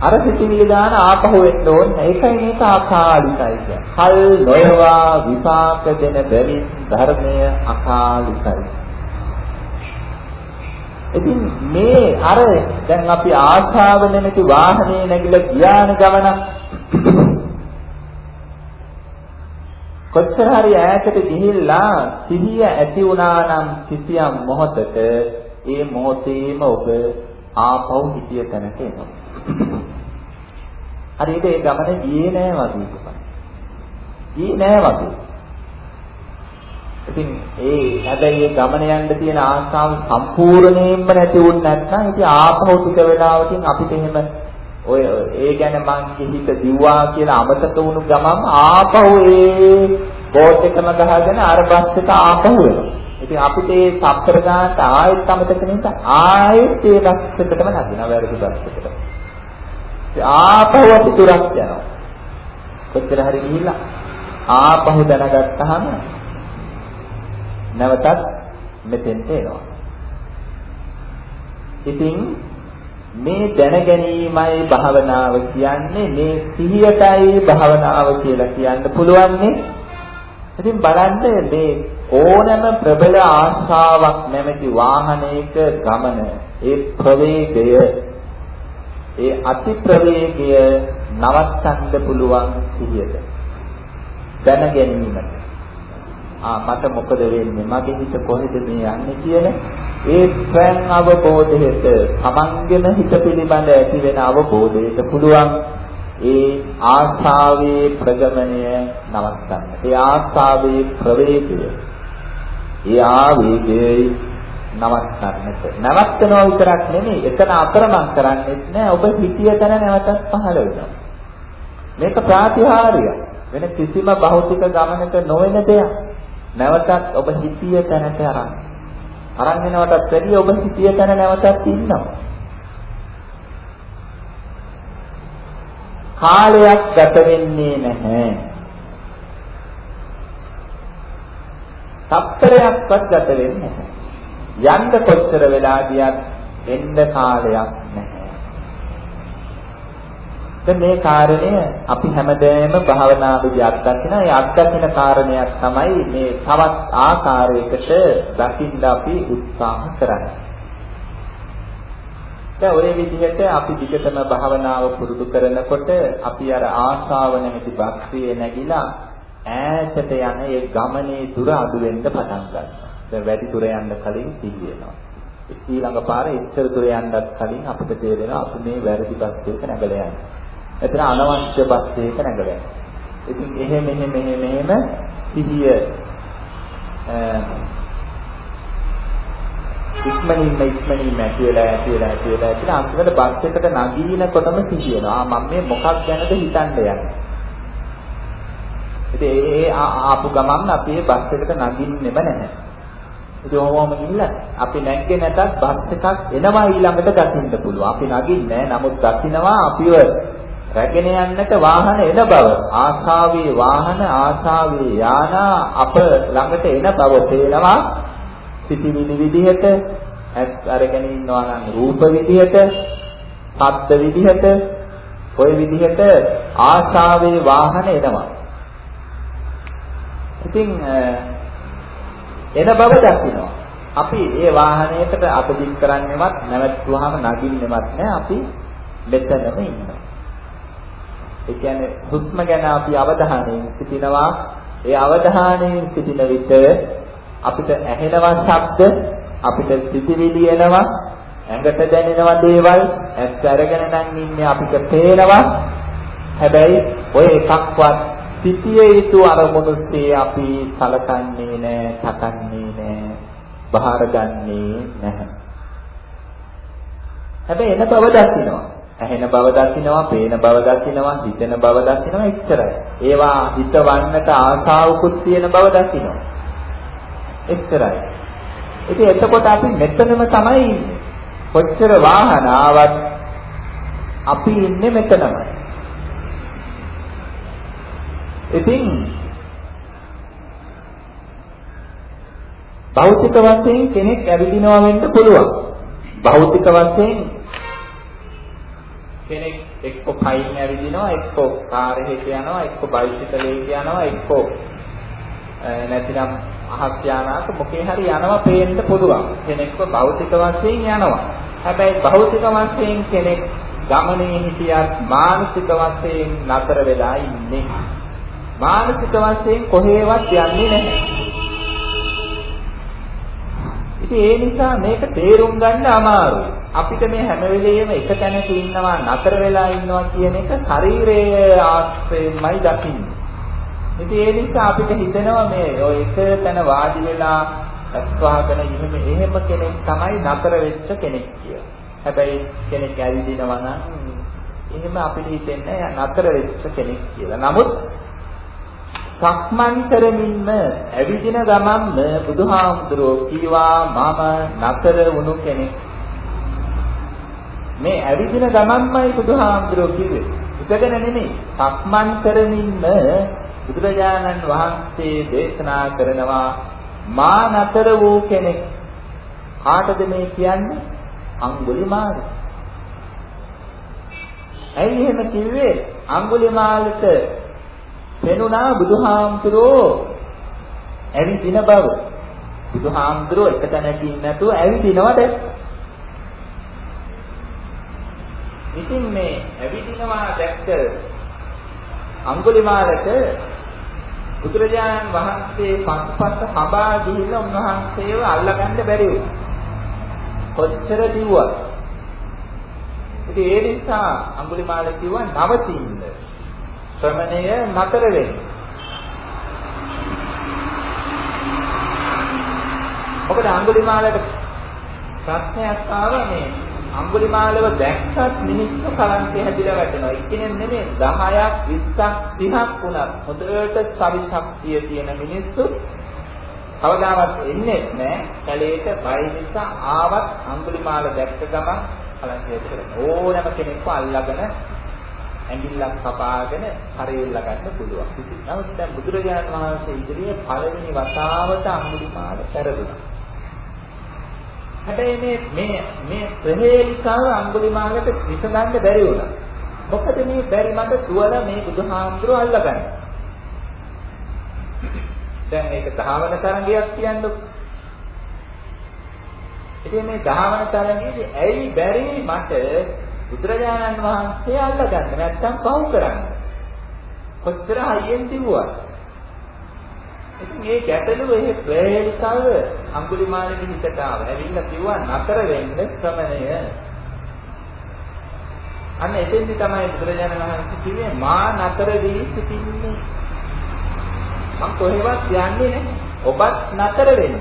අර සිතිවිලි දාන ආපහු එන්න ඕනේ. ඒකයි මේක අකාලිකයි කියන්නේ. කල් නොයවා විපාක දෙන බැවින් ධර්මය අකාලිකයි. ඉතින් මේ අර දැන් අපි ආශාව නැමැති වාහනේ නැගිලා ගියාන ගමන කොච්චර හරි ඈතට ගිහිල්ලා සිහිය ඇති වුණා නම් කිසියම් මොහොතක ඒ මොහොතේම ඔබ ආපහු හිතිය තැනට එනවා. හරියට ඒ ගමන ගියේ නෑ වගේ එකක්. ගියේ නෑ වගේ. ඉතින් ඒ හැබැයි ඒ ගමන යන්න තියෙන ආශාව සම්පූර්ණයෙන්ම නැති වුණ නැත්නම් ඉතින් ආපහු ටික වෙලාවකින් අපිට එහෙම ඔය ඒ ගැන මං කිහිප දිව්වා කියලා අමතක වුණු ගමන් ආපහු ඒ බෝට් එකම ගහගෙන අර බස් එක ආපහු එනවා. ඉතින් අපිට ඒ සත්තර ගානට ආයෙත් අමතක නිසා ආයෙත් ඒ බස් එකටම නැගිනවා වැරදි බස් එකට. ඉතින් ආපහු අපි තුරක් යනවා. කොච්චර හරි ගිහිල්ලා ආපහු දැනගත්තාම නැවතත් මෙතෙන්ට එනවා. ඉතින් මේ දැන ගැනීමයි භාවනාව කියන්නේ මේ සිහියටයි භාවනාව කියලා කියන්න පුළුවන්නේ. ඉතින් බලන්න මේ ඕනෑම ප්‍රබල ආශාවක් නැමැති වාහනයක ගමන ඒ ප්‍රවේගය ඒ අති ප්‍රවේගය නවත්තන්න පුළුවන් සිහියට. දැන ගැනීමට ආ මට මොකද වෙන්නේ? මගේ හිත කොහෙද මේ යන්නේ කියලා ඒ ස්වයං අවබෝධයට තමන්ගෙම හිත පිළිබඳ ඇති වෙන අවබෝධයට පුළුවන් ඒ ආස්ථාවේ ප්‍රගමණය නවත්තන්න. ඒ ආස්ථාවේ ප්‍රවේගය. ඒ ආවේගය නවත්තන්නට. නවත්තනවා විතරක් නෙමෙයි එතන අතරමං කරන්නේත් නෑ ඔබ හිතිය තැන නැවතත් පහළ වෙනවා. මේක ප්‍රාතිහාර්යය. වෙන කිසිම භෞතික ගමනක නොවන දෙයක්. නැවතත් ඔබ හිතිය තැනට අරන් අරන් එනවටත් වැඩිය ඔබ සිටිය තැන නැවතත් ඉන්නවා. කාලයක් ගත වෙන්නේ නැහැ. තප්පරයක්වත් ගත වෙන්නේ නැහැ. යන්න කොච්චර වෙලා ගියත් එන්න කාලයක් නැහැ. දැන් මේ කාරණය අපි හැමදේම භාවනාවේදී අත්දකින ඒ අත්දකින කාරණයක් තමයි මේ තවත් ආකාරයකට දකින්න අපි උත්සාහ කරන්නේ. දැන් ඔය විදිහට අපි විකතම භාවනාව පුරුදු කරනකොට අපි අර ආශාව නැමැති භක්තිය නැగిලා ඈතට යන ඒ ගමනේ දුර අඩු වෙන්න පටන් ගන්නවා. දැන් වැඩි දුර යන්න කලින් සිහියනවා. ඊළඟ පාර එච්චර දුර යන්නත් කලින් අපිට තේරෙනවා අපි මේ වැරදි බස් එක නැගලා යන්නේ. එතන අනවශ්‍ය බස්සයක නැගලා. ඉතින් එහෙම මෙහෙම මෙහෙම මෙහෙම සිහිය ඉක්මනින්ම ඉක්මනින්ම ඇතිවලා ඇතිවලා ඇතිවලා කියලා අන්තිමට බස් එකට නගිනකොටම සිහියනවා. මම මේ මොකක් ගැනද හිතන්න යන්නේ. ඉතින් ඒ ආපු ගමන් අපි මේ බස් එකට නගින්නෙම නැහැ. ඉතින් ඔහොම ගිහිල්ලා අපි නැග්ගේ නැතත් බස් එකක් එනවා ඊළඟට දකින්න පුළුවන්. අපි නගින්නේ නැහැ. නමුත් දකින්නවා අපිව රැගෙන යන්නට වාහන එන බව. ආශාවේ වාහන ආශාවේ යාන අප ළඟට එන බව පේනවා. සිටිවිලි විදිහට ඇස් අරගෙන ඉන්නවා නම් රූප විදිහට ශබ්ද විදිහට ওই විදිහට ආශාවේ වාහන එනවා. ඉතින් එන බව දකිනවා. අපි ඒ වාහනයකට අතදින් කරන්නේවත් නැවතුවාම නගින්නෙවත් නැහැ අපි මෙතනම ඉන්නවා. ඒ කියන්නේ හුස්ම ගැන අපි අවධානයෙන් සිටිනවා. ඒ අවධානයෙන් සිටින විට අපිට ඇහෙනවා ශබ්ද, අපිට සිතිවිලි එනවා, ඇඟට දැනෙනවා දේවල්, ඇස් අරගෙන නම් ඉන්නේ අපිට පේනවා. හැබැයි ඔය එකක්වත් සිටියේ යුතු අරමුණුස්සේ අපි සලකන්නේ නැහැ, තකන්නේ නැහැ, බහාරගන්නේ නැහැ. හැබැයි එන බව දකින්නවා. ඇහෙන බව දකින්නවා, පේන බව දකින්නවා, හිතෙන බව දකින්නවා එච්චරයි. ඒවා හිතවන්නට ආසාවකුත් තියෙන බව දකින්නවා. එච්චරයි. ඉතින් එතකොට අපි මෙතනම තමයි ඉන්නේ. කොච්චර වාහන ආවත් අපි ඉන්නේ මෙතනමයි. ඉතින් භෞතික වශයෙන් කෙනෙක් ඇවිදිනවා වෙන්න පුළුවන්. භෞතික වශයෙන් කෙනෙක් එක්ක පයින් ඇවිදිනවා එක්ක කාර් එකක යනවා එක්ක බයිසිකලයක යනවා එක්ක නැතිනම් අහස් යානාක මොකේ හරි යනවා පේන්න පුළුවන්. කෙනෙක්ව භෞතික වශයෙන් යනවා. හැබැයි භෞතික වශයෙන් කෙනෙක් ගමනේ හිටියත් මානසික වශයෙන් නතර වෙලා ඉන්නේ. මානසික වශයෙන් කොහේවත් යන්නේ නැහැ. ඉතින් ඒ නිසා මේක තේරුම් ගන්න අමාරුයි. අපිට මේ හැම වෙලෙම එක තැනක ඉන්නවා නතර වෙලා ඉන්නවා කියන එක ශරීරයේ ආශ්‍රයෙන්මයි දකින්නේ. ඉතින් ඒ නිසා අපිට හිතෙනවා මේ ඔය එක තැන වාඩි වෙලා අස්වාගෙන එහෙම එහෙම කෙනෙක් තමයි නතර වෙච්ච කෙනෙක් කියලා. හැබැයි කෙනෙක් ඇවිදිනවා නම් එහෙම අපිට හිතෙන්නේ නතර වෙච්ච කෙනෙක් කියලා. නමුත් සක්මන් කරමින්ම ඇවිදින ගමන්ම බුදුහාමුදුරුවෝ කීවා මම නතර වුණු කෙනෙක්. මේ ඇවිදින ගමන්මයි බුදුහාමුදුරුවෝ කිව්වේ. ඉතගෙන නෙමෙයි. සක්මන් කරමින්ම බුදුරජාණන් වහන්සේ දේශනා කරනවා මා නතර වූ කෙනෙක්. කාටද මේ කියන්නේ? අඟුලිමාල. ඇයි එහෙම කිව්වේ? අඟුලිමාලට පෙනුණා බුදුහාමුදුරෝ ඇවිදින බව. බුදුහාමුදුරෝ එක තැනකින් නැතුව ඇවිදිනවද? ඉතින් මේ ඇවිදිනවා දැක්ක අඟුලිමාලට බුදුරජාණන් වහන්සේ පස්සපස්ස හඹා ගිහිල්ලා උන්වහන්සේව අල්ලගන්න බැරි වුණා. කොච්චර දිව්වත්. ඉතින් ඒ නිසා අඟුලිමාල කිව්වා නවතින්න. ශ්‍රමණය නතර වෙන්න. මොකද අඟුලිමාලට ප්‍රශ්නයක් ආවා මේ අඟුලිමාලව දැක්කත් මිනිස්සු කලන්තේ හැදිලා වැටෙනවා. ඉක්කෙනෙක් නෙමෙයි 10ක් 20ක් 30ක් වුණත් හොඳට සවිශක්තිය තියෙන මිනිස්සු කවදාවත් එන්නේ නැහැ. කැලේට බය නිසා ආවත් අඟුලිමාල දැක්ක ගමන් කලන්තේ හැදිලා ඕනම කෙනෙක්ව අල්ලගෙන ඇඟිල්ලක් කපාගෙන හරියල්ල ගන්න පුළුවන්. නමුත් දැන් බුදුරජාණන් වහන්සේ ඉදිරියේ පළවෙනි වතාවට අඟුලිමාල පෙරදුනා. හැබැයි මේ මේ මේ ප්‍රහේලිකාව අඟුලිමාලට විසඳන්න බැරි වුණා. මොකද මේ බැරි මට තුවල මේ බුදුහාමුදුරුව අල්ලගන්න. දැන් මේක ධාවන තරංගයක් කියන්නේ. ඉතින් මේ ධාවන තරංගයේදී ඇයි බැරි මට බුදුරජාණන් වහන්සේ අල්ලගන්න නැත්තම් පව් කරන්න. කොච්චර හයියෙන් දිව්වා. ඉතින් මේ ගැටලුව එහෙ ප්‍රේලිකව අඟුලිමාලගේ හිතට ආව. ඇවිල්ලා කිව්වා නතර වෙන්න ශ්‍රමණය. අන්න එතෙන්දි තමයි බුදුරජාණන් වහන්සේ කිව්වේ මා නතර වී සිටින්නේ. මම කොහෙවත් යන්නේ නැහැ. ඔබත් නතර වෙන්න.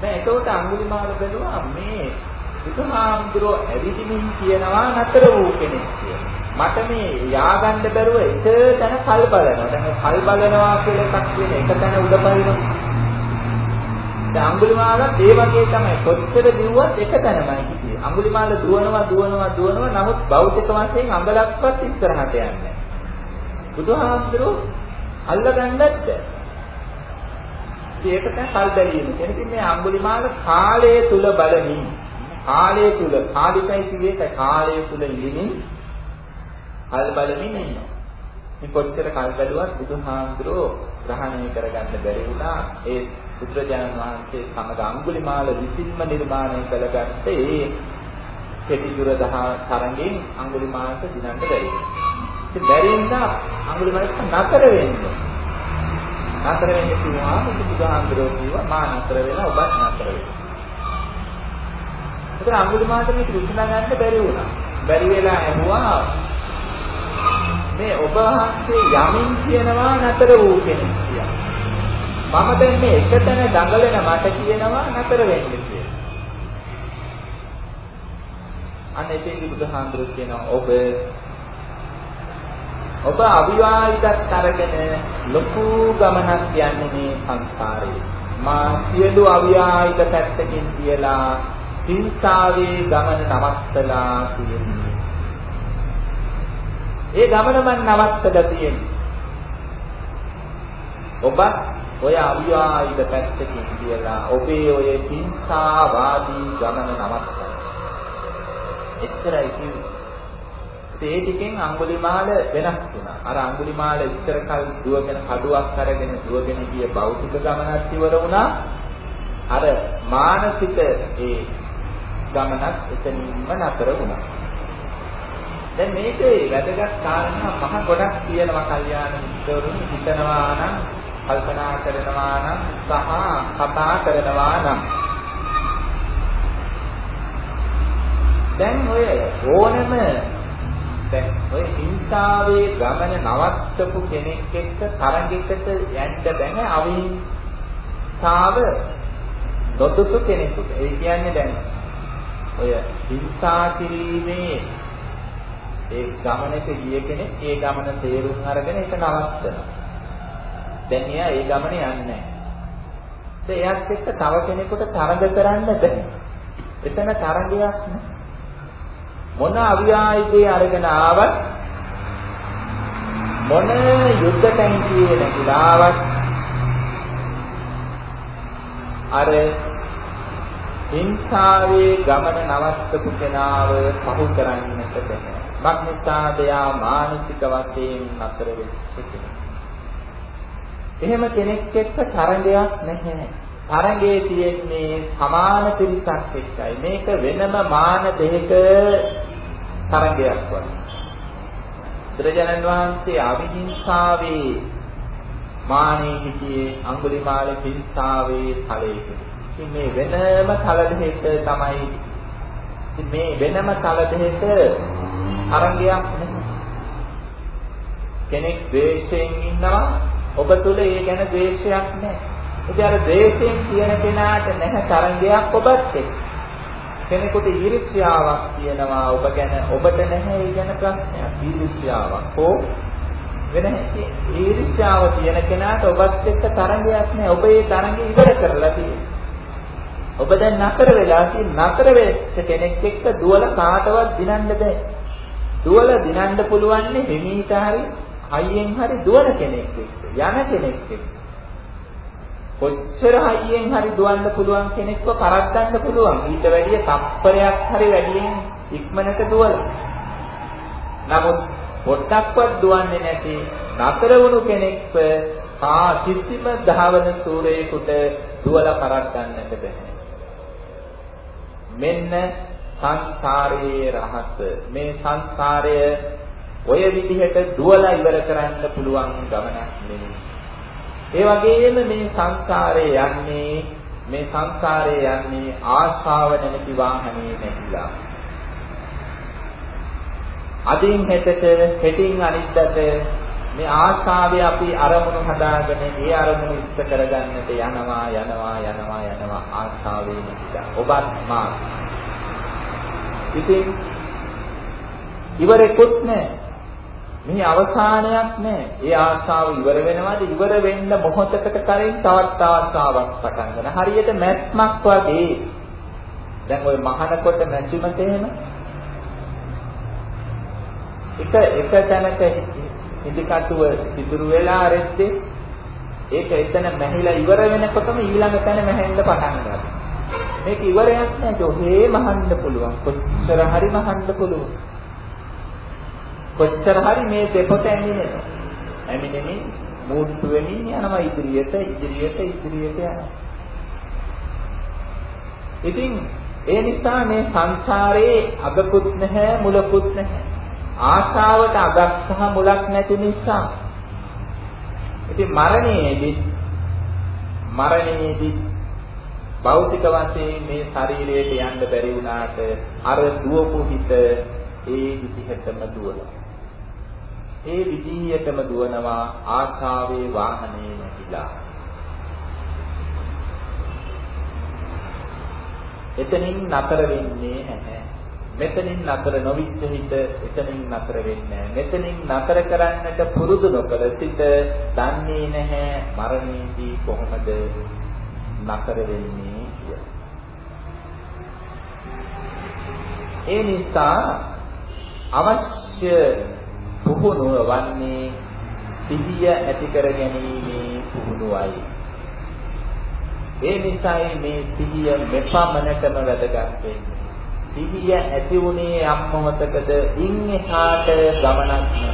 දැන් ඒකට අඟුලිමාල බැලුවා මේ බුදුහාමුදුරෝ ඇවිදිමින් කියනවා නතර වූ කෙනෙක් කියලා. මට මේ යාගන්න බැරුව එක තැන කල් බලනවා. දැන් කල් බලනවා කියලා එකක් කියන එක තැන උඩ පනිනවා. දැන් අඟුලිමාලත් ඒ වගේ තමයි. කොච්චර දිව්වත් එක තැනමයි හිටියේ. අඟුලිමාල දුවනවා දුවනවා දුවනවා නමුත් භෞතික වශයෙන් අඟලක්වත් ඉස්සරහට යන්නේ නැහැ. බුදුහාමුදුරෝ අල්ලගන්නත් බැහැ. ඒකට කල් බැලීම. එනිසා මේ අඟුලිමාල කාලය තුල බලමින් කාලය තුල කාලිකයි කිව්වේ කාලය තුල ඉඳිමින් කල් බලමින් ඉන්නවා. මේ කොච්චර කල් බැලුවත් බුදුහාමුදුරෝ ග්‍රහණය කරගන්න බැරි වුණා. ඒ බුදුරජාණන් වහන්සේ සමග අඟුලිමාල විසින්ම නිර්මාණය කළගත්තේ ඒ කෙටිදුර දහ තරඟෙන් අඟුලිමාලට දිනන්න බැරි වුණා. ඉතින් බැරි නිසා අඟුලිමාලට නතර වෙන්න. නතර වෙන්න කිව්වා බුදුහාමුදුරෝ කිව්වා මා නතර වෙලා ඔබත් නතර වෙන්න. ඒතර අඟුලිමාලට මේක විසඳා ගන්න බැරි වුණා. බැරි වෙලා ඇහුවා මේ ඔබ වහන්සේ යමින් කියනවා නතර වූ කෙනෙක් කියලා. මම දැන් මේ එකතැන දඟලන මට කියනවා නතර වෙන්න කියලා. අන්න එතෙන්දි බුදුහාමුදුරු කියනවා ඔබ ඔබ අවිවාහිතත් අරගෙන ලොකු ගමනක් යන්නේ මේ සංසාරේ. මා සියලු අවියායික පැත්තකින් කියලා හිංසාවේ ගමන නවත්තලා තියෙන්නේ. ඒ ගමන මන් නවත්තලා තියෙන්නේ. ඔබ ඔය අවියායික පැත්තකින් කියලා ඔබේ ඔය හිංසාවාදී ගමන නවත්තලා. එච්චරයි කිව්වේ. ඒ ටිකෙන් අඟුලිමාල වෙනස් වුණා. අර අඟුලිමාල ඉස්සර කල් දුවගෙන කඩුවක් අරගෙන දුවගෙන ගිය භෞතික ගමනක් ඉවර වුණා. අර මානසික ඒ ගමනක් එතනින්ම නතර වුණා. දැන් මේකේ වැදගත් කාරණා මහ ගොඩක් තියෙනවා කල්යාණ මිත්‍රවරුන් හිතනවා නම් කල්පනා කරනවා නම් සහ කතා කරනවා නම් දැන් ඔය ඕනම දැන් ඔය හිංසාවේ ගමන නවත්තපු කෙනෙක් එක්ක තරඟයකට යන්න බෑ අවිහිංසාව නොදුසු කෙනෙකුට. ඒ කියන්නේ දැන් ඔය හිංසා කිරීමේ ඒ ගමනක ගිය කෙනෙක් ඒ ගමන තේරුම් අරගෙන ඒක නවත්තනවා. දැන් එයා ඒ ගමන යන්නේ නැහැ. එයාත් එක්ක තව කෙනෙකුට තරඟ කරන්න බෑ. එතන තරඟයක් නෑ. මොන අවියායුධය අරගෙන ආවත් මොන යුද්ධ ටැංකියේ නැතිලා ආවත් අර හිංසාවේ ගමන නවත්තපු කෙනාව පහු කරන්නට බැහැ. මක්නිසාදයා මානසික වශයෙන් අතර වෙච්ච එහෙම කෙනෙක් එක්ක තරඟයක් නැහැ. තරඟේ තියෙන්නේ සමාන පිරිසක් එක්කයි. මේක වෙනම මාන දෙක තරඟයක් වගේ. බුදුරජාණන් වහන්සේ අවිහිංසාවේ මානෙ හිටියේ අඟුලිමාල හිංසාවේ තලයක. ඉතින් මේ වෙනම තල දෙහෙත තමයි ඉතින් මේ වෙනම තල දෙහෙත තරඟයක් නෙමෙයි. කෙනෙක් ද්වේෂයෙන් ඉන්නවා ඔබ තුල ඒ ගැන ද්වේෂයක් නැහැ. ඉතින් අර ද්වේෂයෙන් කියන කෙනාට නැහැ තරංගයක් ඔබත් එක්ක. කෙනෙකුට ඊර්ෂ්‍යාවක් තියෙනවා ඔබ ගැන ඔබට නැහැ ඒ ගැන ප්‍රශ්නයක් ඊර්ෂ්‍යාවක් හෝ වෙන ඊර්ෂ්‍යාව තියෙන කෙනාට ඔබත් එක්ක තරංගයක් නැහැ ඔබ ඒ තරංගය ඉවර කරලා තියෙනවා ඔබ දැන් නතර වෙලා තියෙන නතර වෙච්ච කෙනෙක් එක්ක දුවල කාටවත් දිනන්න බෑ දුවල දිනන්න පුළුවන් හිමීට හරි හයියෙන් හරි දුවන කෙනෙක් එක්ක යන කෙනෙක් එක්ක කොච්චර හයියෙන් හරි දුවන්න පුළුවන් කෙනෙක්ව කරද්දන්න පුළුවන්. ඊට වැඩිය තප්පරයක් හරි වැඩියෙන් ඉක්මනට දුවලා. නමුත් පොඩ්ඩක්වත් දුවන්නේ නැති නතර වුණු කෙනෙක්ව ආ කිසිම ධාවන සූරේකට දුවලා කරද්දන්නට බැහැ. මෙන්න සංසාරයේ රහස. මේ සංසාරය ඔය විදිහට දුවලා ඉවර කරන්න පුළුවන් ගමනක් නෙමෙයි. ඒ වගේම මේ සංසාරේ යන්නේ මේ සංසාරේ යන්නේ ආශාව නැමැති වාහනේ නැතිලා. අදින් හෙටට හෙටින් අනිද්දට මේ ආශාවේ අපි අරමුණු හදාගෙන ඒ අරමුණු ඉස්ස කරගන්නට යනවා යනවා යනවා යනවා ආශාවේ නැතිලා. ඔබත් මා. ඉතින් ඉවරෙකුත් නැහැ. මෙහි අවසානයක් නැහැ. ඒ ආශාව ඉවර වෙනවාද? ඉවර වෙන්න මොහොතකට කලින් තවත් ආශාවක් පටන් ගන්න. හරියට මැස්මක් වගේ. දැන් ওই මහනකොට මැසිමත එහෙම එක එක තැනක ඉදිකටුව සිදුරු වෙලා රෙද්දේ ඒක එතන මැහිලා ඉවර වෙනකොටම ඊළඟ තැන මැහෙන්න පටන් ගන්නවා. මේක ඉවරයක් නෑ. ඔහේ මහන්න පුළුවන්. කොච්චර හරි මහන්න පුළුවන්. කොච්චර හරි මේ දෙපොත ඇමිනෙනවා. ඇමිනෙමින් මූට්ටු වෙමින් යනවා ඉදිරියට ඉදිරියට ඉදිරියට යනවා. ඉතින් ඒ නිසා මේ සංසාරේ අගකුත් නැහැ මුලකුත් නැහැ. ආශාවට අගක් සහ මුලක් නැති නිසා. ඉතින් මරණයේදී මරණයේදී භෞතික වශයෙන් මේ ශරීරයට යන්න බැරි වුණාට අර දුවපු හිත ඒ විදිහටම දුවනවා. ඒ විදිහටම දුවනවා ආශාවේ වාහනේ නැතිලා. එතනින් නතර වෙන්නේ නැහැ. මෙතනින් නතර නොවිච්ච හිත එතනින් නතර වෙන්නේ නැහැ. මෙතනින් නතර කරන්නට පුරුදු නොකර සිට දන්නේ නැහැ මරණයේදී කොහොමද නතර වෙන්නේ කියලා. ඒ නිසා අවශ්‍ය පුහුණුව වන්නේ සිහිය ඇති කර ගැනීමේ පුහුණුවයි. ඒ නිසායි මේ සිහිය මෙපමණටම වැදගත් වෙන්නේ. සිහිය ඇති වුණේ යම් මොහතකද ඉන් එහාට ගමනක් නැහැ.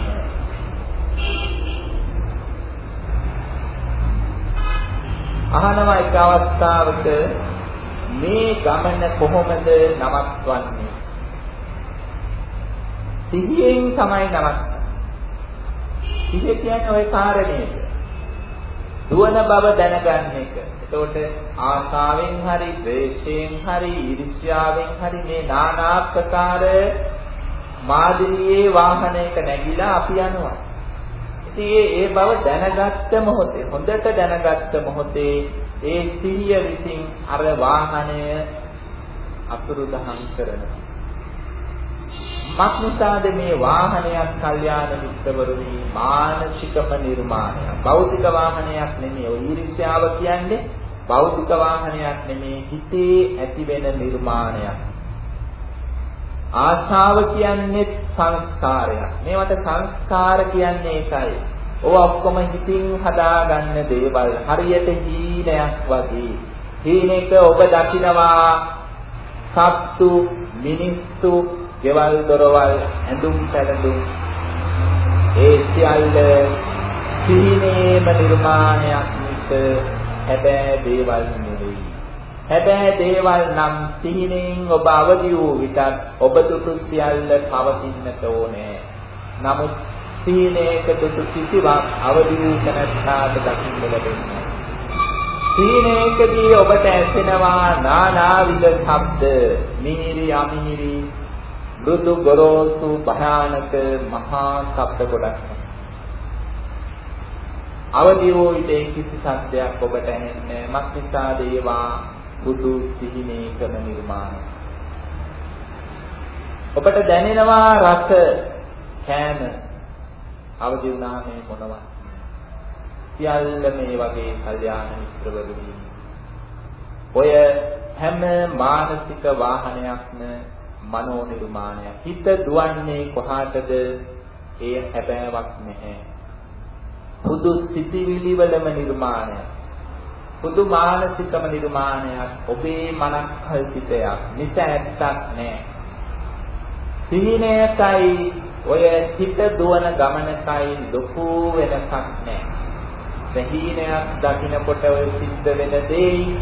අහනවා එක අවස්ථාවක මේ ගමන කොහොමද නවත්වන්නේ? සිහියෙන් තමයි නවත්වන්නේ. සිහිය කියන්නේ ওই කාරණේද. දුවන බව දැනගන්න එක. එතකොට ආසාවෙන් හරි, ද්වේෂයෙන් හරි, ඊර්ෂ්‍යාවෙන් හරි මේ নানা ආකාර මාදිරියේ වාහනයක නැගිලා අපි යනවා. ඉතින් ඒ බව දැනගත්ත මොහොතේ හොඳට දැනගත්ත මොහොතේ ඒ සිහිය විසින් අර වාහනය අතුරුදහන් කරනවා. මක්නිසාද මේ වාහනයක් කල්යාණ මිත්‍රවරුනි මානසිකම නිර්මාණය. භෞතික වාහනයක් නෙමෙයි. ඔය ඊර්ෂ්‍යාව කියන්නේ භෞතික වාහනයක් නෙමෙයි හිතේ ඇතිවෙන නිර්මාණයක්. ආශාව කියන්නේ සංස්කාරයක්. මේවට සංස්කාර කියන්නේ ඒකයි. ඕවා ඔක්කොම හිතින් හදාගන්න දේවල්. හරියට හීනයක් වගේ. හීනෙක ඔබ දකිනවා සත්තු, මිනිස්සු, ගෙවල් දොරවල්, ඇඳුම් පැළඳුම් ඒ සියල්ල හීනේම නිර්මාණයක් මිස හැබෑ දේවල් නෙවෙයි. හැබෑ දේවල් නම් සිහිනෙන් ඔබ අවදි වූ විටත් ඔබ දුටු සියල්ල පවතින්නට ඕනේ. නමුත් සීනේක දුටු කිසිවක් අවදි වූ තැනට දකින්න ලැබෙන්නේ සීනේකදී ඔබට ඇසෙනවා නානාවිද ශබ්ද මිහිරි අමිහිරි මෘදු ගොරෝසු භයානක මහා ශබ්ද ගොඩක් අවදි වූ විටේ කිසි සත්‍යයක් ඔබට ඇහෙන්නේ මත් නිසා දේවා බුදු සිහිනේ කරන නිර්මාණය. ඔබට දැනෙනවා රස කෑම අවදි වුණා මේ මොනවා සියල්ල මේ වගේ කල්යාණ මිත්‍රවරුනි. ඔය හැම මානසික වාහනයක්ම මනෝ නිර්මාණයක්. හිත දුවන්නේ කොහාටද? ඒ හැබෑවක් නැහැ. පුදු සිතිවිලි වලම නිර්මාණයක්. පුදු මානසිකම නිර්මාණයක්. ඔබේ මනස් කල්පිතයක්. නිස ඇත්තක් නැහැ සිහිනයකයි ඔය හිත දුවන ගමනකයි ලොකු වෙනසක් නැහැ. සහීනයක් දකින්නකොට ඔය සිද්ධ වෙන දෙයි.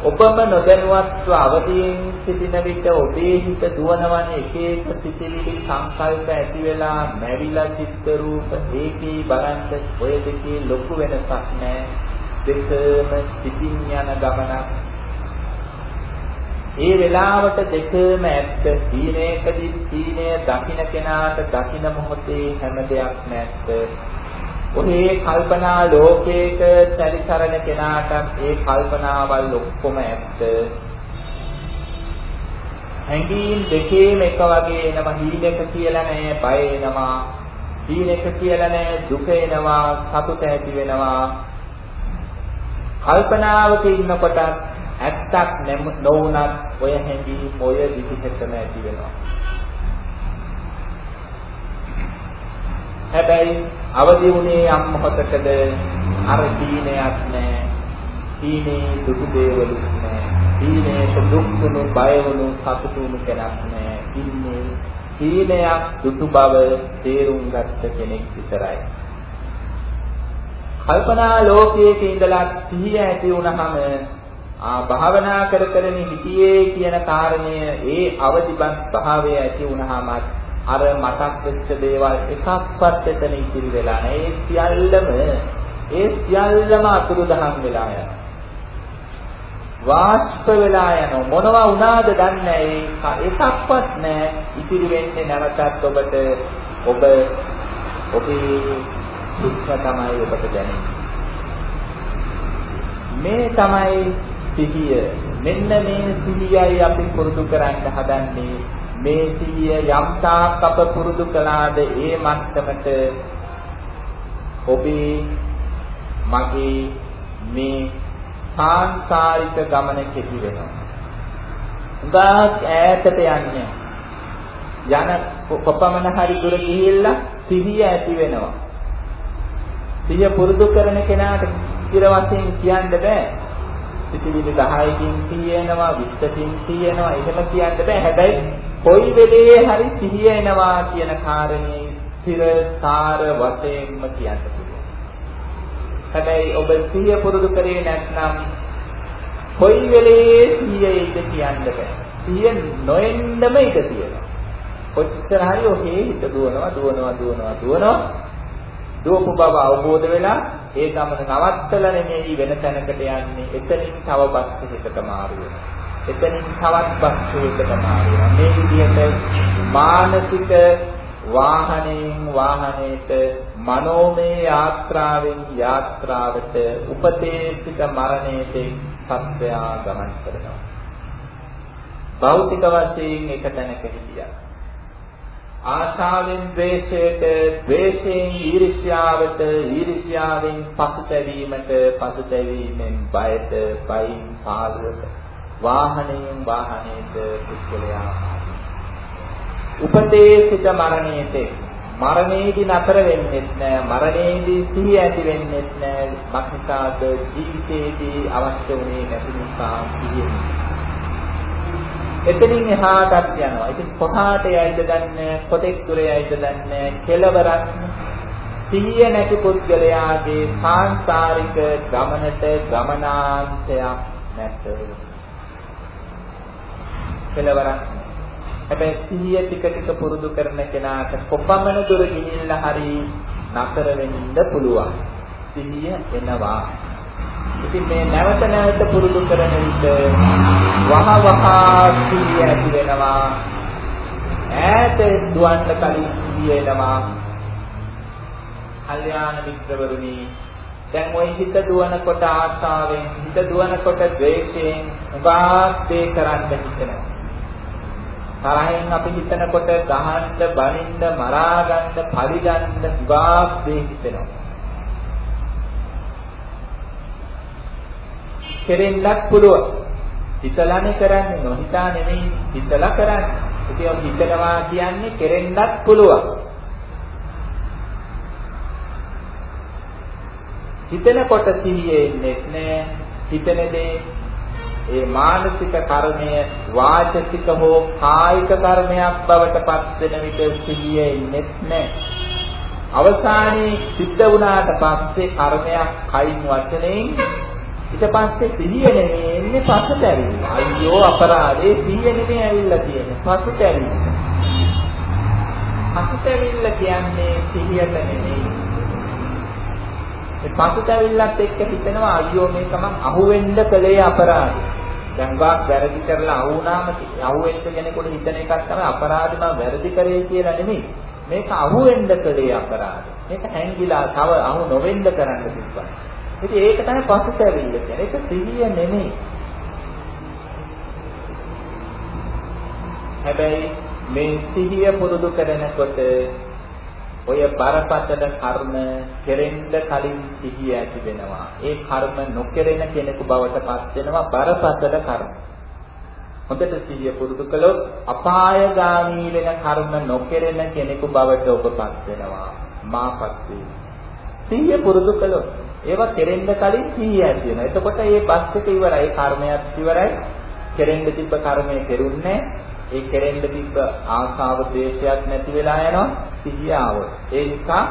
ඔබම නොදැනුවත්ව අවදියෙන් සිටින විට ඔබේ හිත දුවනවනේ එක එක සිතිවිලි සංකල්ප ඇති වෙලා මැවිලා චිත්ත රූප ඒකේ බලන්න ඔය දෙකේ ලොකු වෙනසක් නැහැ. දෙකම සිටින් යන ගමනක් ඒ වෙලාවට දෙකම ඇත්ත සීනේකදී සීනය දකින්න කෙනාට දකින්න මොහොතේ හැම දෙයක් නැත්ත. ඔහේ කල්පනා ලෝකයක සැරිසරන කෙනාට ඒ කල්පනාවල් ඔක්කොම ඇත්ත. හැඟීම් දෙකේම එක වගේ එනවා හීනක කියලා නෑ බය එනවා. හීනක කියලා නෑ දුක එනවා සතුට ඇති වෙනවා. කල්පනාවක ඉන්නකොට ඇත්තක් නොවුනත් ඔය හැඟීම් ඔය විදිහටම ඇති වෙනවා. හැබැයි අවදි වුණේ යම් මොහොතකද අර දීනයක් නැහැ. දීනේ දුක දේවලුත් නැහැ. දීනේට දුක් වුණු බය වුණු සතුටු වුණු කෙනෙක් නැහැ. ඉන්නේ දීනයක් දුටු බව තේරුම් ගත්ත කෙනෙක් විතරයි. කල්පනා ලෝකයේ ඉඳලා සිහිය ඇති වුණාම ආ භාවනා කර කරමින් හිටියේ කියන කාරණය ඒ අවදිබත් භාවය ඇති වුණාම අර මතක් වෙච්ච දේවල් එකක්වත් එතන ඉතිරි වෙලා නැහැ. ඒ සියල්ලම ඒ සියල්ලම අතුරුදහන් වෙලා යනවා. වාෂ්ප වෙලා යන මොනවා වුණාද දන්නේ එකක්වත් නැහැ. ඉතිරි වෙන්නේ නැවතත් ඔබට ඔබ ඔබේ දුක්ඛ තමයි ඔබට දැනෙන්නේ. මේ තමයි සිහිය මෙන්න මේ සිහියයි අපි පුරුදු කරන්න හදන්නේ මේ සිහිය යම් තාක් අප පුරුදු කළාද ඒ මට්ටමට ඔබේ මගේ මේ සාංසාරික ගමන කෙටි වෙනවා. උදාක් ඈතට යන්නේ. යන කොපමණ හරි දුර ගිහිල්ලා සිහිය ඇති වෙනවා. සිහිය පුරුදු කරන කෙනාට ඉතිර වශයෙන් කියන්න බෑ. සිතිවිලි 10කින් තියෙනවා 20කින් තියෙනවා එහෙම කියන්න බෑ. හැබැයි කොයි වෙලේ හරි සිහිය එනවා කියන කාරණේ ස්ථිර සාර වශයෙන්ම කියන්න පුළුවන්. හැබැයි ඔබ සිහිය පුරුදු කරේ නැත්නම් කොයි වෙලේ සිහියෙයිද කියන්න බෑ. සිහිය නොඑන්නම ඉඩ තියෙනවා. කොච්චර හරි ඔහේ හිත දුවනවා දුවනවා දුවනවා දුවනවා දුවපු බව අවබෝධ වෙලා ඒ ගමන නවත්තලා නෙමෙයි වෙන තැනකට යන්නේ එතනින් තව බස් එකකට මාරු වෙනවා එතනින් තවත් බස් එකකට මාරු වෙනවා මේ විදිහට මානසික වාහනයෙන් වාහනයට මනෝමය යාත්‍රාවෙන් යාත්‍රාවට උපතේ සිට මරණයට සත්‍යයා ගමන් කරනවා. භෞතික වශයෙන් එක තැනක හිටියා. ආශාවෙන් ද්වේෂයට, ද්වේෂයෙන් ඊර්ෂ්‍යාවට, ඊර්ෂ්‍යාවෙන් පසුතැවීමට, පසුතැවීමෙන් බයට, බයින් පාළුවට, වාහනයෙන් වාහනයට පුද්ගලයා උපතේ සිට මරණයට මරණයේදී නතර වෙන්නේ නැහැ මරණයේදී සිහිය ඇති වෙන්නේ නැහැ මක්නිසාද ජීවිතයේදී අවශ්‍ය වුණේ නැති නිසා සිහිය එතනින් එහාටත් යනවා. ඉතින් කොහාට යයිද දන්නේ කොතෙක් දුර යයිද දන්නේ කෙලවරක් සිහිය නැති පුද්ගලයාගේ සාංශාරික ගමනට ගමනාන්තයක් නැත. කෙලවරක් හැබැයි සිහිය ටික ටික පුරුදු කරන කෙනාට කොපමණ දුර ගිහිල්ලා හරි නතර වෙන්න පුළුවන්. සිහිය එනවා. ඉතින් මේ නැවත නැවත පුරුදු කරන විට වහ වහා සිහිය ඇති වෙනවා. ඈත දුවන්න කලින් සිහිය එනවා. කල්යාණ මිත්‍රවරුනි දැන් ওই හිත දුවනකොට ආශාවෙන් හිත දුවනකොට ද්වේෂයෙන් උගාස්තේ කරන්න හිතෙනවා. තරහෙන් අපි හිතනකොට ගහන්න, බනින්න, මරා ගන්න, පරිගන්න උගාස්තේ හිතෙනවා. කෙරෙන්නත් පුළුවන්. හිතලානේ කරන්නේ නොහිතා නෙමෙයි හිතලා කරන්නේ. ඉතින් හිතනවා කියන්නේ කෙරෙන්නත් පුළුවන්. හිතනකොට සිහියේ ඉන්නේ නැහැ. හිතන දේ ඒ මානසික කර්මය වාචික හෝ කායික කර්මයක් බවට පත් වෙන විට සිහියේ ඉන්නේ නැහැ. අවසානයේ සිද්ධ වුණාට පස්සේ කර්මයක් කයින් වචනෙන් ඊට පස්සේ සිහිය නෙමෙයි එන්නේ පසුතැවීම. අයියෝ අපරාධේ සිහිය නෙමෙයි ඇවිල්ලා තියෙන්නේ පසුතැවීම. පසුතැවිල්ල කියන්නේ සිහියට නෙමෙයි. ඒ පසුතැවිල්ලත් එක්ක හිතෙනවා අයියෝ මේක මං අහුවෙන්න කළේ අපරාධය. දැන් වාක් වැරදි කරලා අහුණාම අහුවෙන්න කෙනෙකුට හිතන එකක් තමයි අපරාධ මම වැරදි කරේ කියලා නෙමෙයි. මේක අහුවෙන්න කළේ අපරාධය. මේක හැංගිලා තව අහු නොවෙන්න කරන්න තිබ්බා. ඉතින් ඒක තමයි පසුතැවිල්ල කියන්නේ. ඒක සිහිය නෙමෙයි. හැබැයි මේ සිහිය පුරුදු කරනකොට ඔය බරපතල කර්ම කෙරෙන්න කලින් සිහිය ඇති වෙනවා. ඒ කර්ම නොකෙරෙන කෙනෙකු බවට පත් වෙනවා බරපතල කර්ම. හොඳට සිහිය පුරුදු කළොත් අපායගාමී වෙන කර්ම නොකෙරෙන කෙනෙකු බවට ඔබපත් වෙනවා. මාපත් වේ. සිහිය පුරුදු කළොත් ඒවා කෙරෙන්න කලින් සිහිය ඇති වෙනවා. එතකොට මේ බස් එක ඉවරයි, කර්මයක් ඉවරයි. කෙරෙන්න තිබ්බ කර්මය කෙරුන්නේ ඒ කෙරෙන්න තිබ්බ ආසාව ද්වේෂයක් නැති වෙලා යනවා සිහිය ආවොත්. ඒ නිසා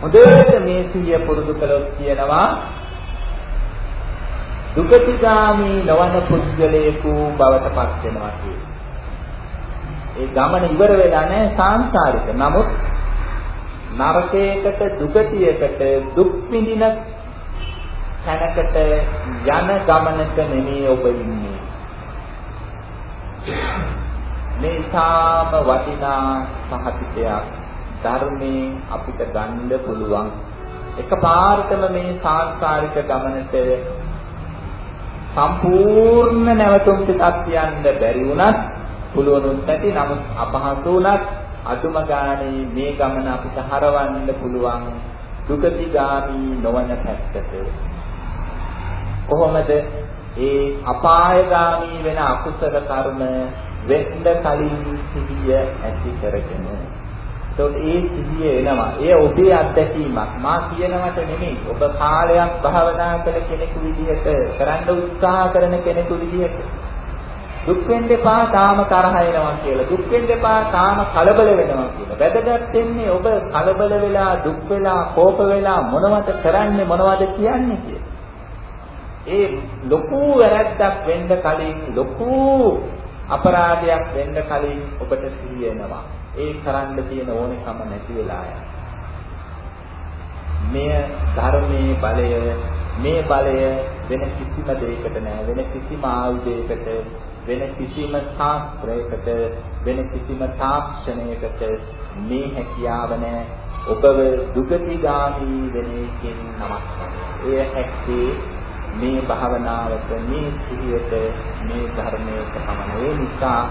හොඳට මේ සිහිය පුරුදු කළොත් කියනවා දුකතිගාමී නොවන පුද්ගලයෙකු බවට පත් වෙනවා ඒ ගමන ඉවර වෙලා නැහැ සාංශාරික. නමුත් නරකයකට දුගතියකට දුක් විඳින තැනකට යන ගමනක නෙමෙයි ඔබ ඉන්නේ. මේ තාම වටිනා සහතිකයක් ධර්මයෙන් අපිට ගන්න පුළුවන්. එකපාරටම මේ සාංශාරික ගමනට සම්පූර්ණ නැවතුම් පිටක් කියන්න බැරි වුණත් පුළුවනුත් නැති නමුත් අපහසු වුණත් අදුම ගානේ මේ ගමන අපිට හරවන්න පුළුවන් දුකතිගාමි නොවන පැත්තට. කොහොමද ඒ අපායගාමී වෙන අකුසල කර්ම වෙන්න කලින් සිහිය ඇති කරගෙන එතකොට ඒ සිහිය එනවා. ඒ ඔබේ අත්දැකීමක්. මා කියනවට නෙමෙයි. ඔබ කාලයක් භාවනා කළ කෙනෙකු විදිහට කරන්න උත්සාහ කරන කෙනෙකු විදිහට දුක් වෙන්න එපා තාම තරහ එනවා කියලා. දුක් වෙන්න එපා තාම කලබල වෙනවා කියලා. වැදගත් වෙන්නේ ඔබ කලබල වෙලා දුක් වෙලා කෝප වෙලා මොනවද කරන්නේ මොනවද කියන්නේ කියලා. ඒ ලොකු වැරැද්දක් වෙන්න කලින් ලොකු අපරාධයක් වෙන්න කලින් ඔබට සිහිය එනවා. ඒ කරන්න තියෙන ඕනෙකම නැති වෙලා යනවා. මෙය ධර්මයේ බලය මේ බලය වෙන කිසිම දෙයකට නෑ වෙන කිසිම ආයුධයකට වෙන කිසිම ශාස්ත්‍රයකට වෙන කිසිම තාක්ෂණයකට මේ හැකියාව නෑ ඔබව දුගතිගාමී වෙන එකෙන් නවත්තන්න. එය හැක්කේ මේ භාවනාවට මේ සිහියට මේ ධර්මයට පමණ. ඒ නිසා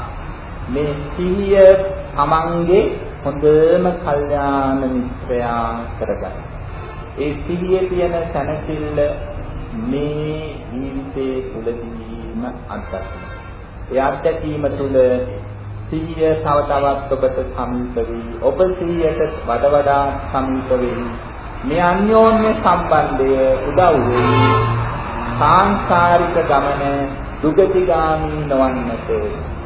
මේ සිහිය තමන්ගේ හොඳම කල්යාණ මිත්‍රයා කරගන්න. ඒ සිහියේ තියෙන සැනසෙල්ල මේ ජීවිතයේ තුලදීම අත්දකින්න. ඒ අත්දැකීම තුළ සිහිය තව තවත් ඔබට සමීප වී ඔබ සිහියට වඩ වඩා සමීප වෙයි. මේ අන්‍යෝන්‍ය සම්බන්ධය උදව් වෙයි. සාංශාරික ගමන දුගතිගාමී නොවන්නට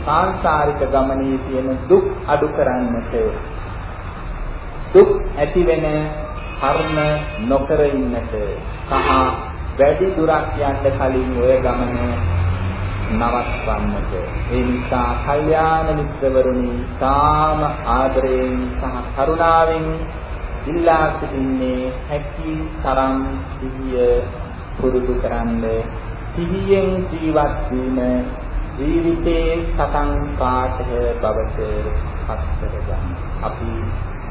සාංශාරික ගමනේ තියෙන දුක් අඩු කරන්නට. දුක් ඇති වෙන කර්ම නොකර ඉන්නට. සහ වැඩි දුරක් යන්න කලින් ඔය ගමන නවත්වන්නට. ඒ නිසා කල්යාණ මිත්‍රවරුනි තාම ආදරයෙන් සහ කරුණාවෙන් ඉල්ලා සිටින්නේ හැකි තරම් සිහිය පුරුදු කරන්න සිහියෙන් ජීවත් වීම ජීවිතේ සතන් පාඨය බවට පත් කරගන්න. අපි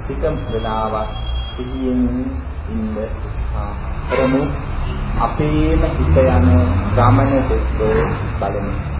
ටික වෙලාවක් සිහියෙන් ඉන්න කරමු. අපේම හිත යන ගමන දෙක බලමු.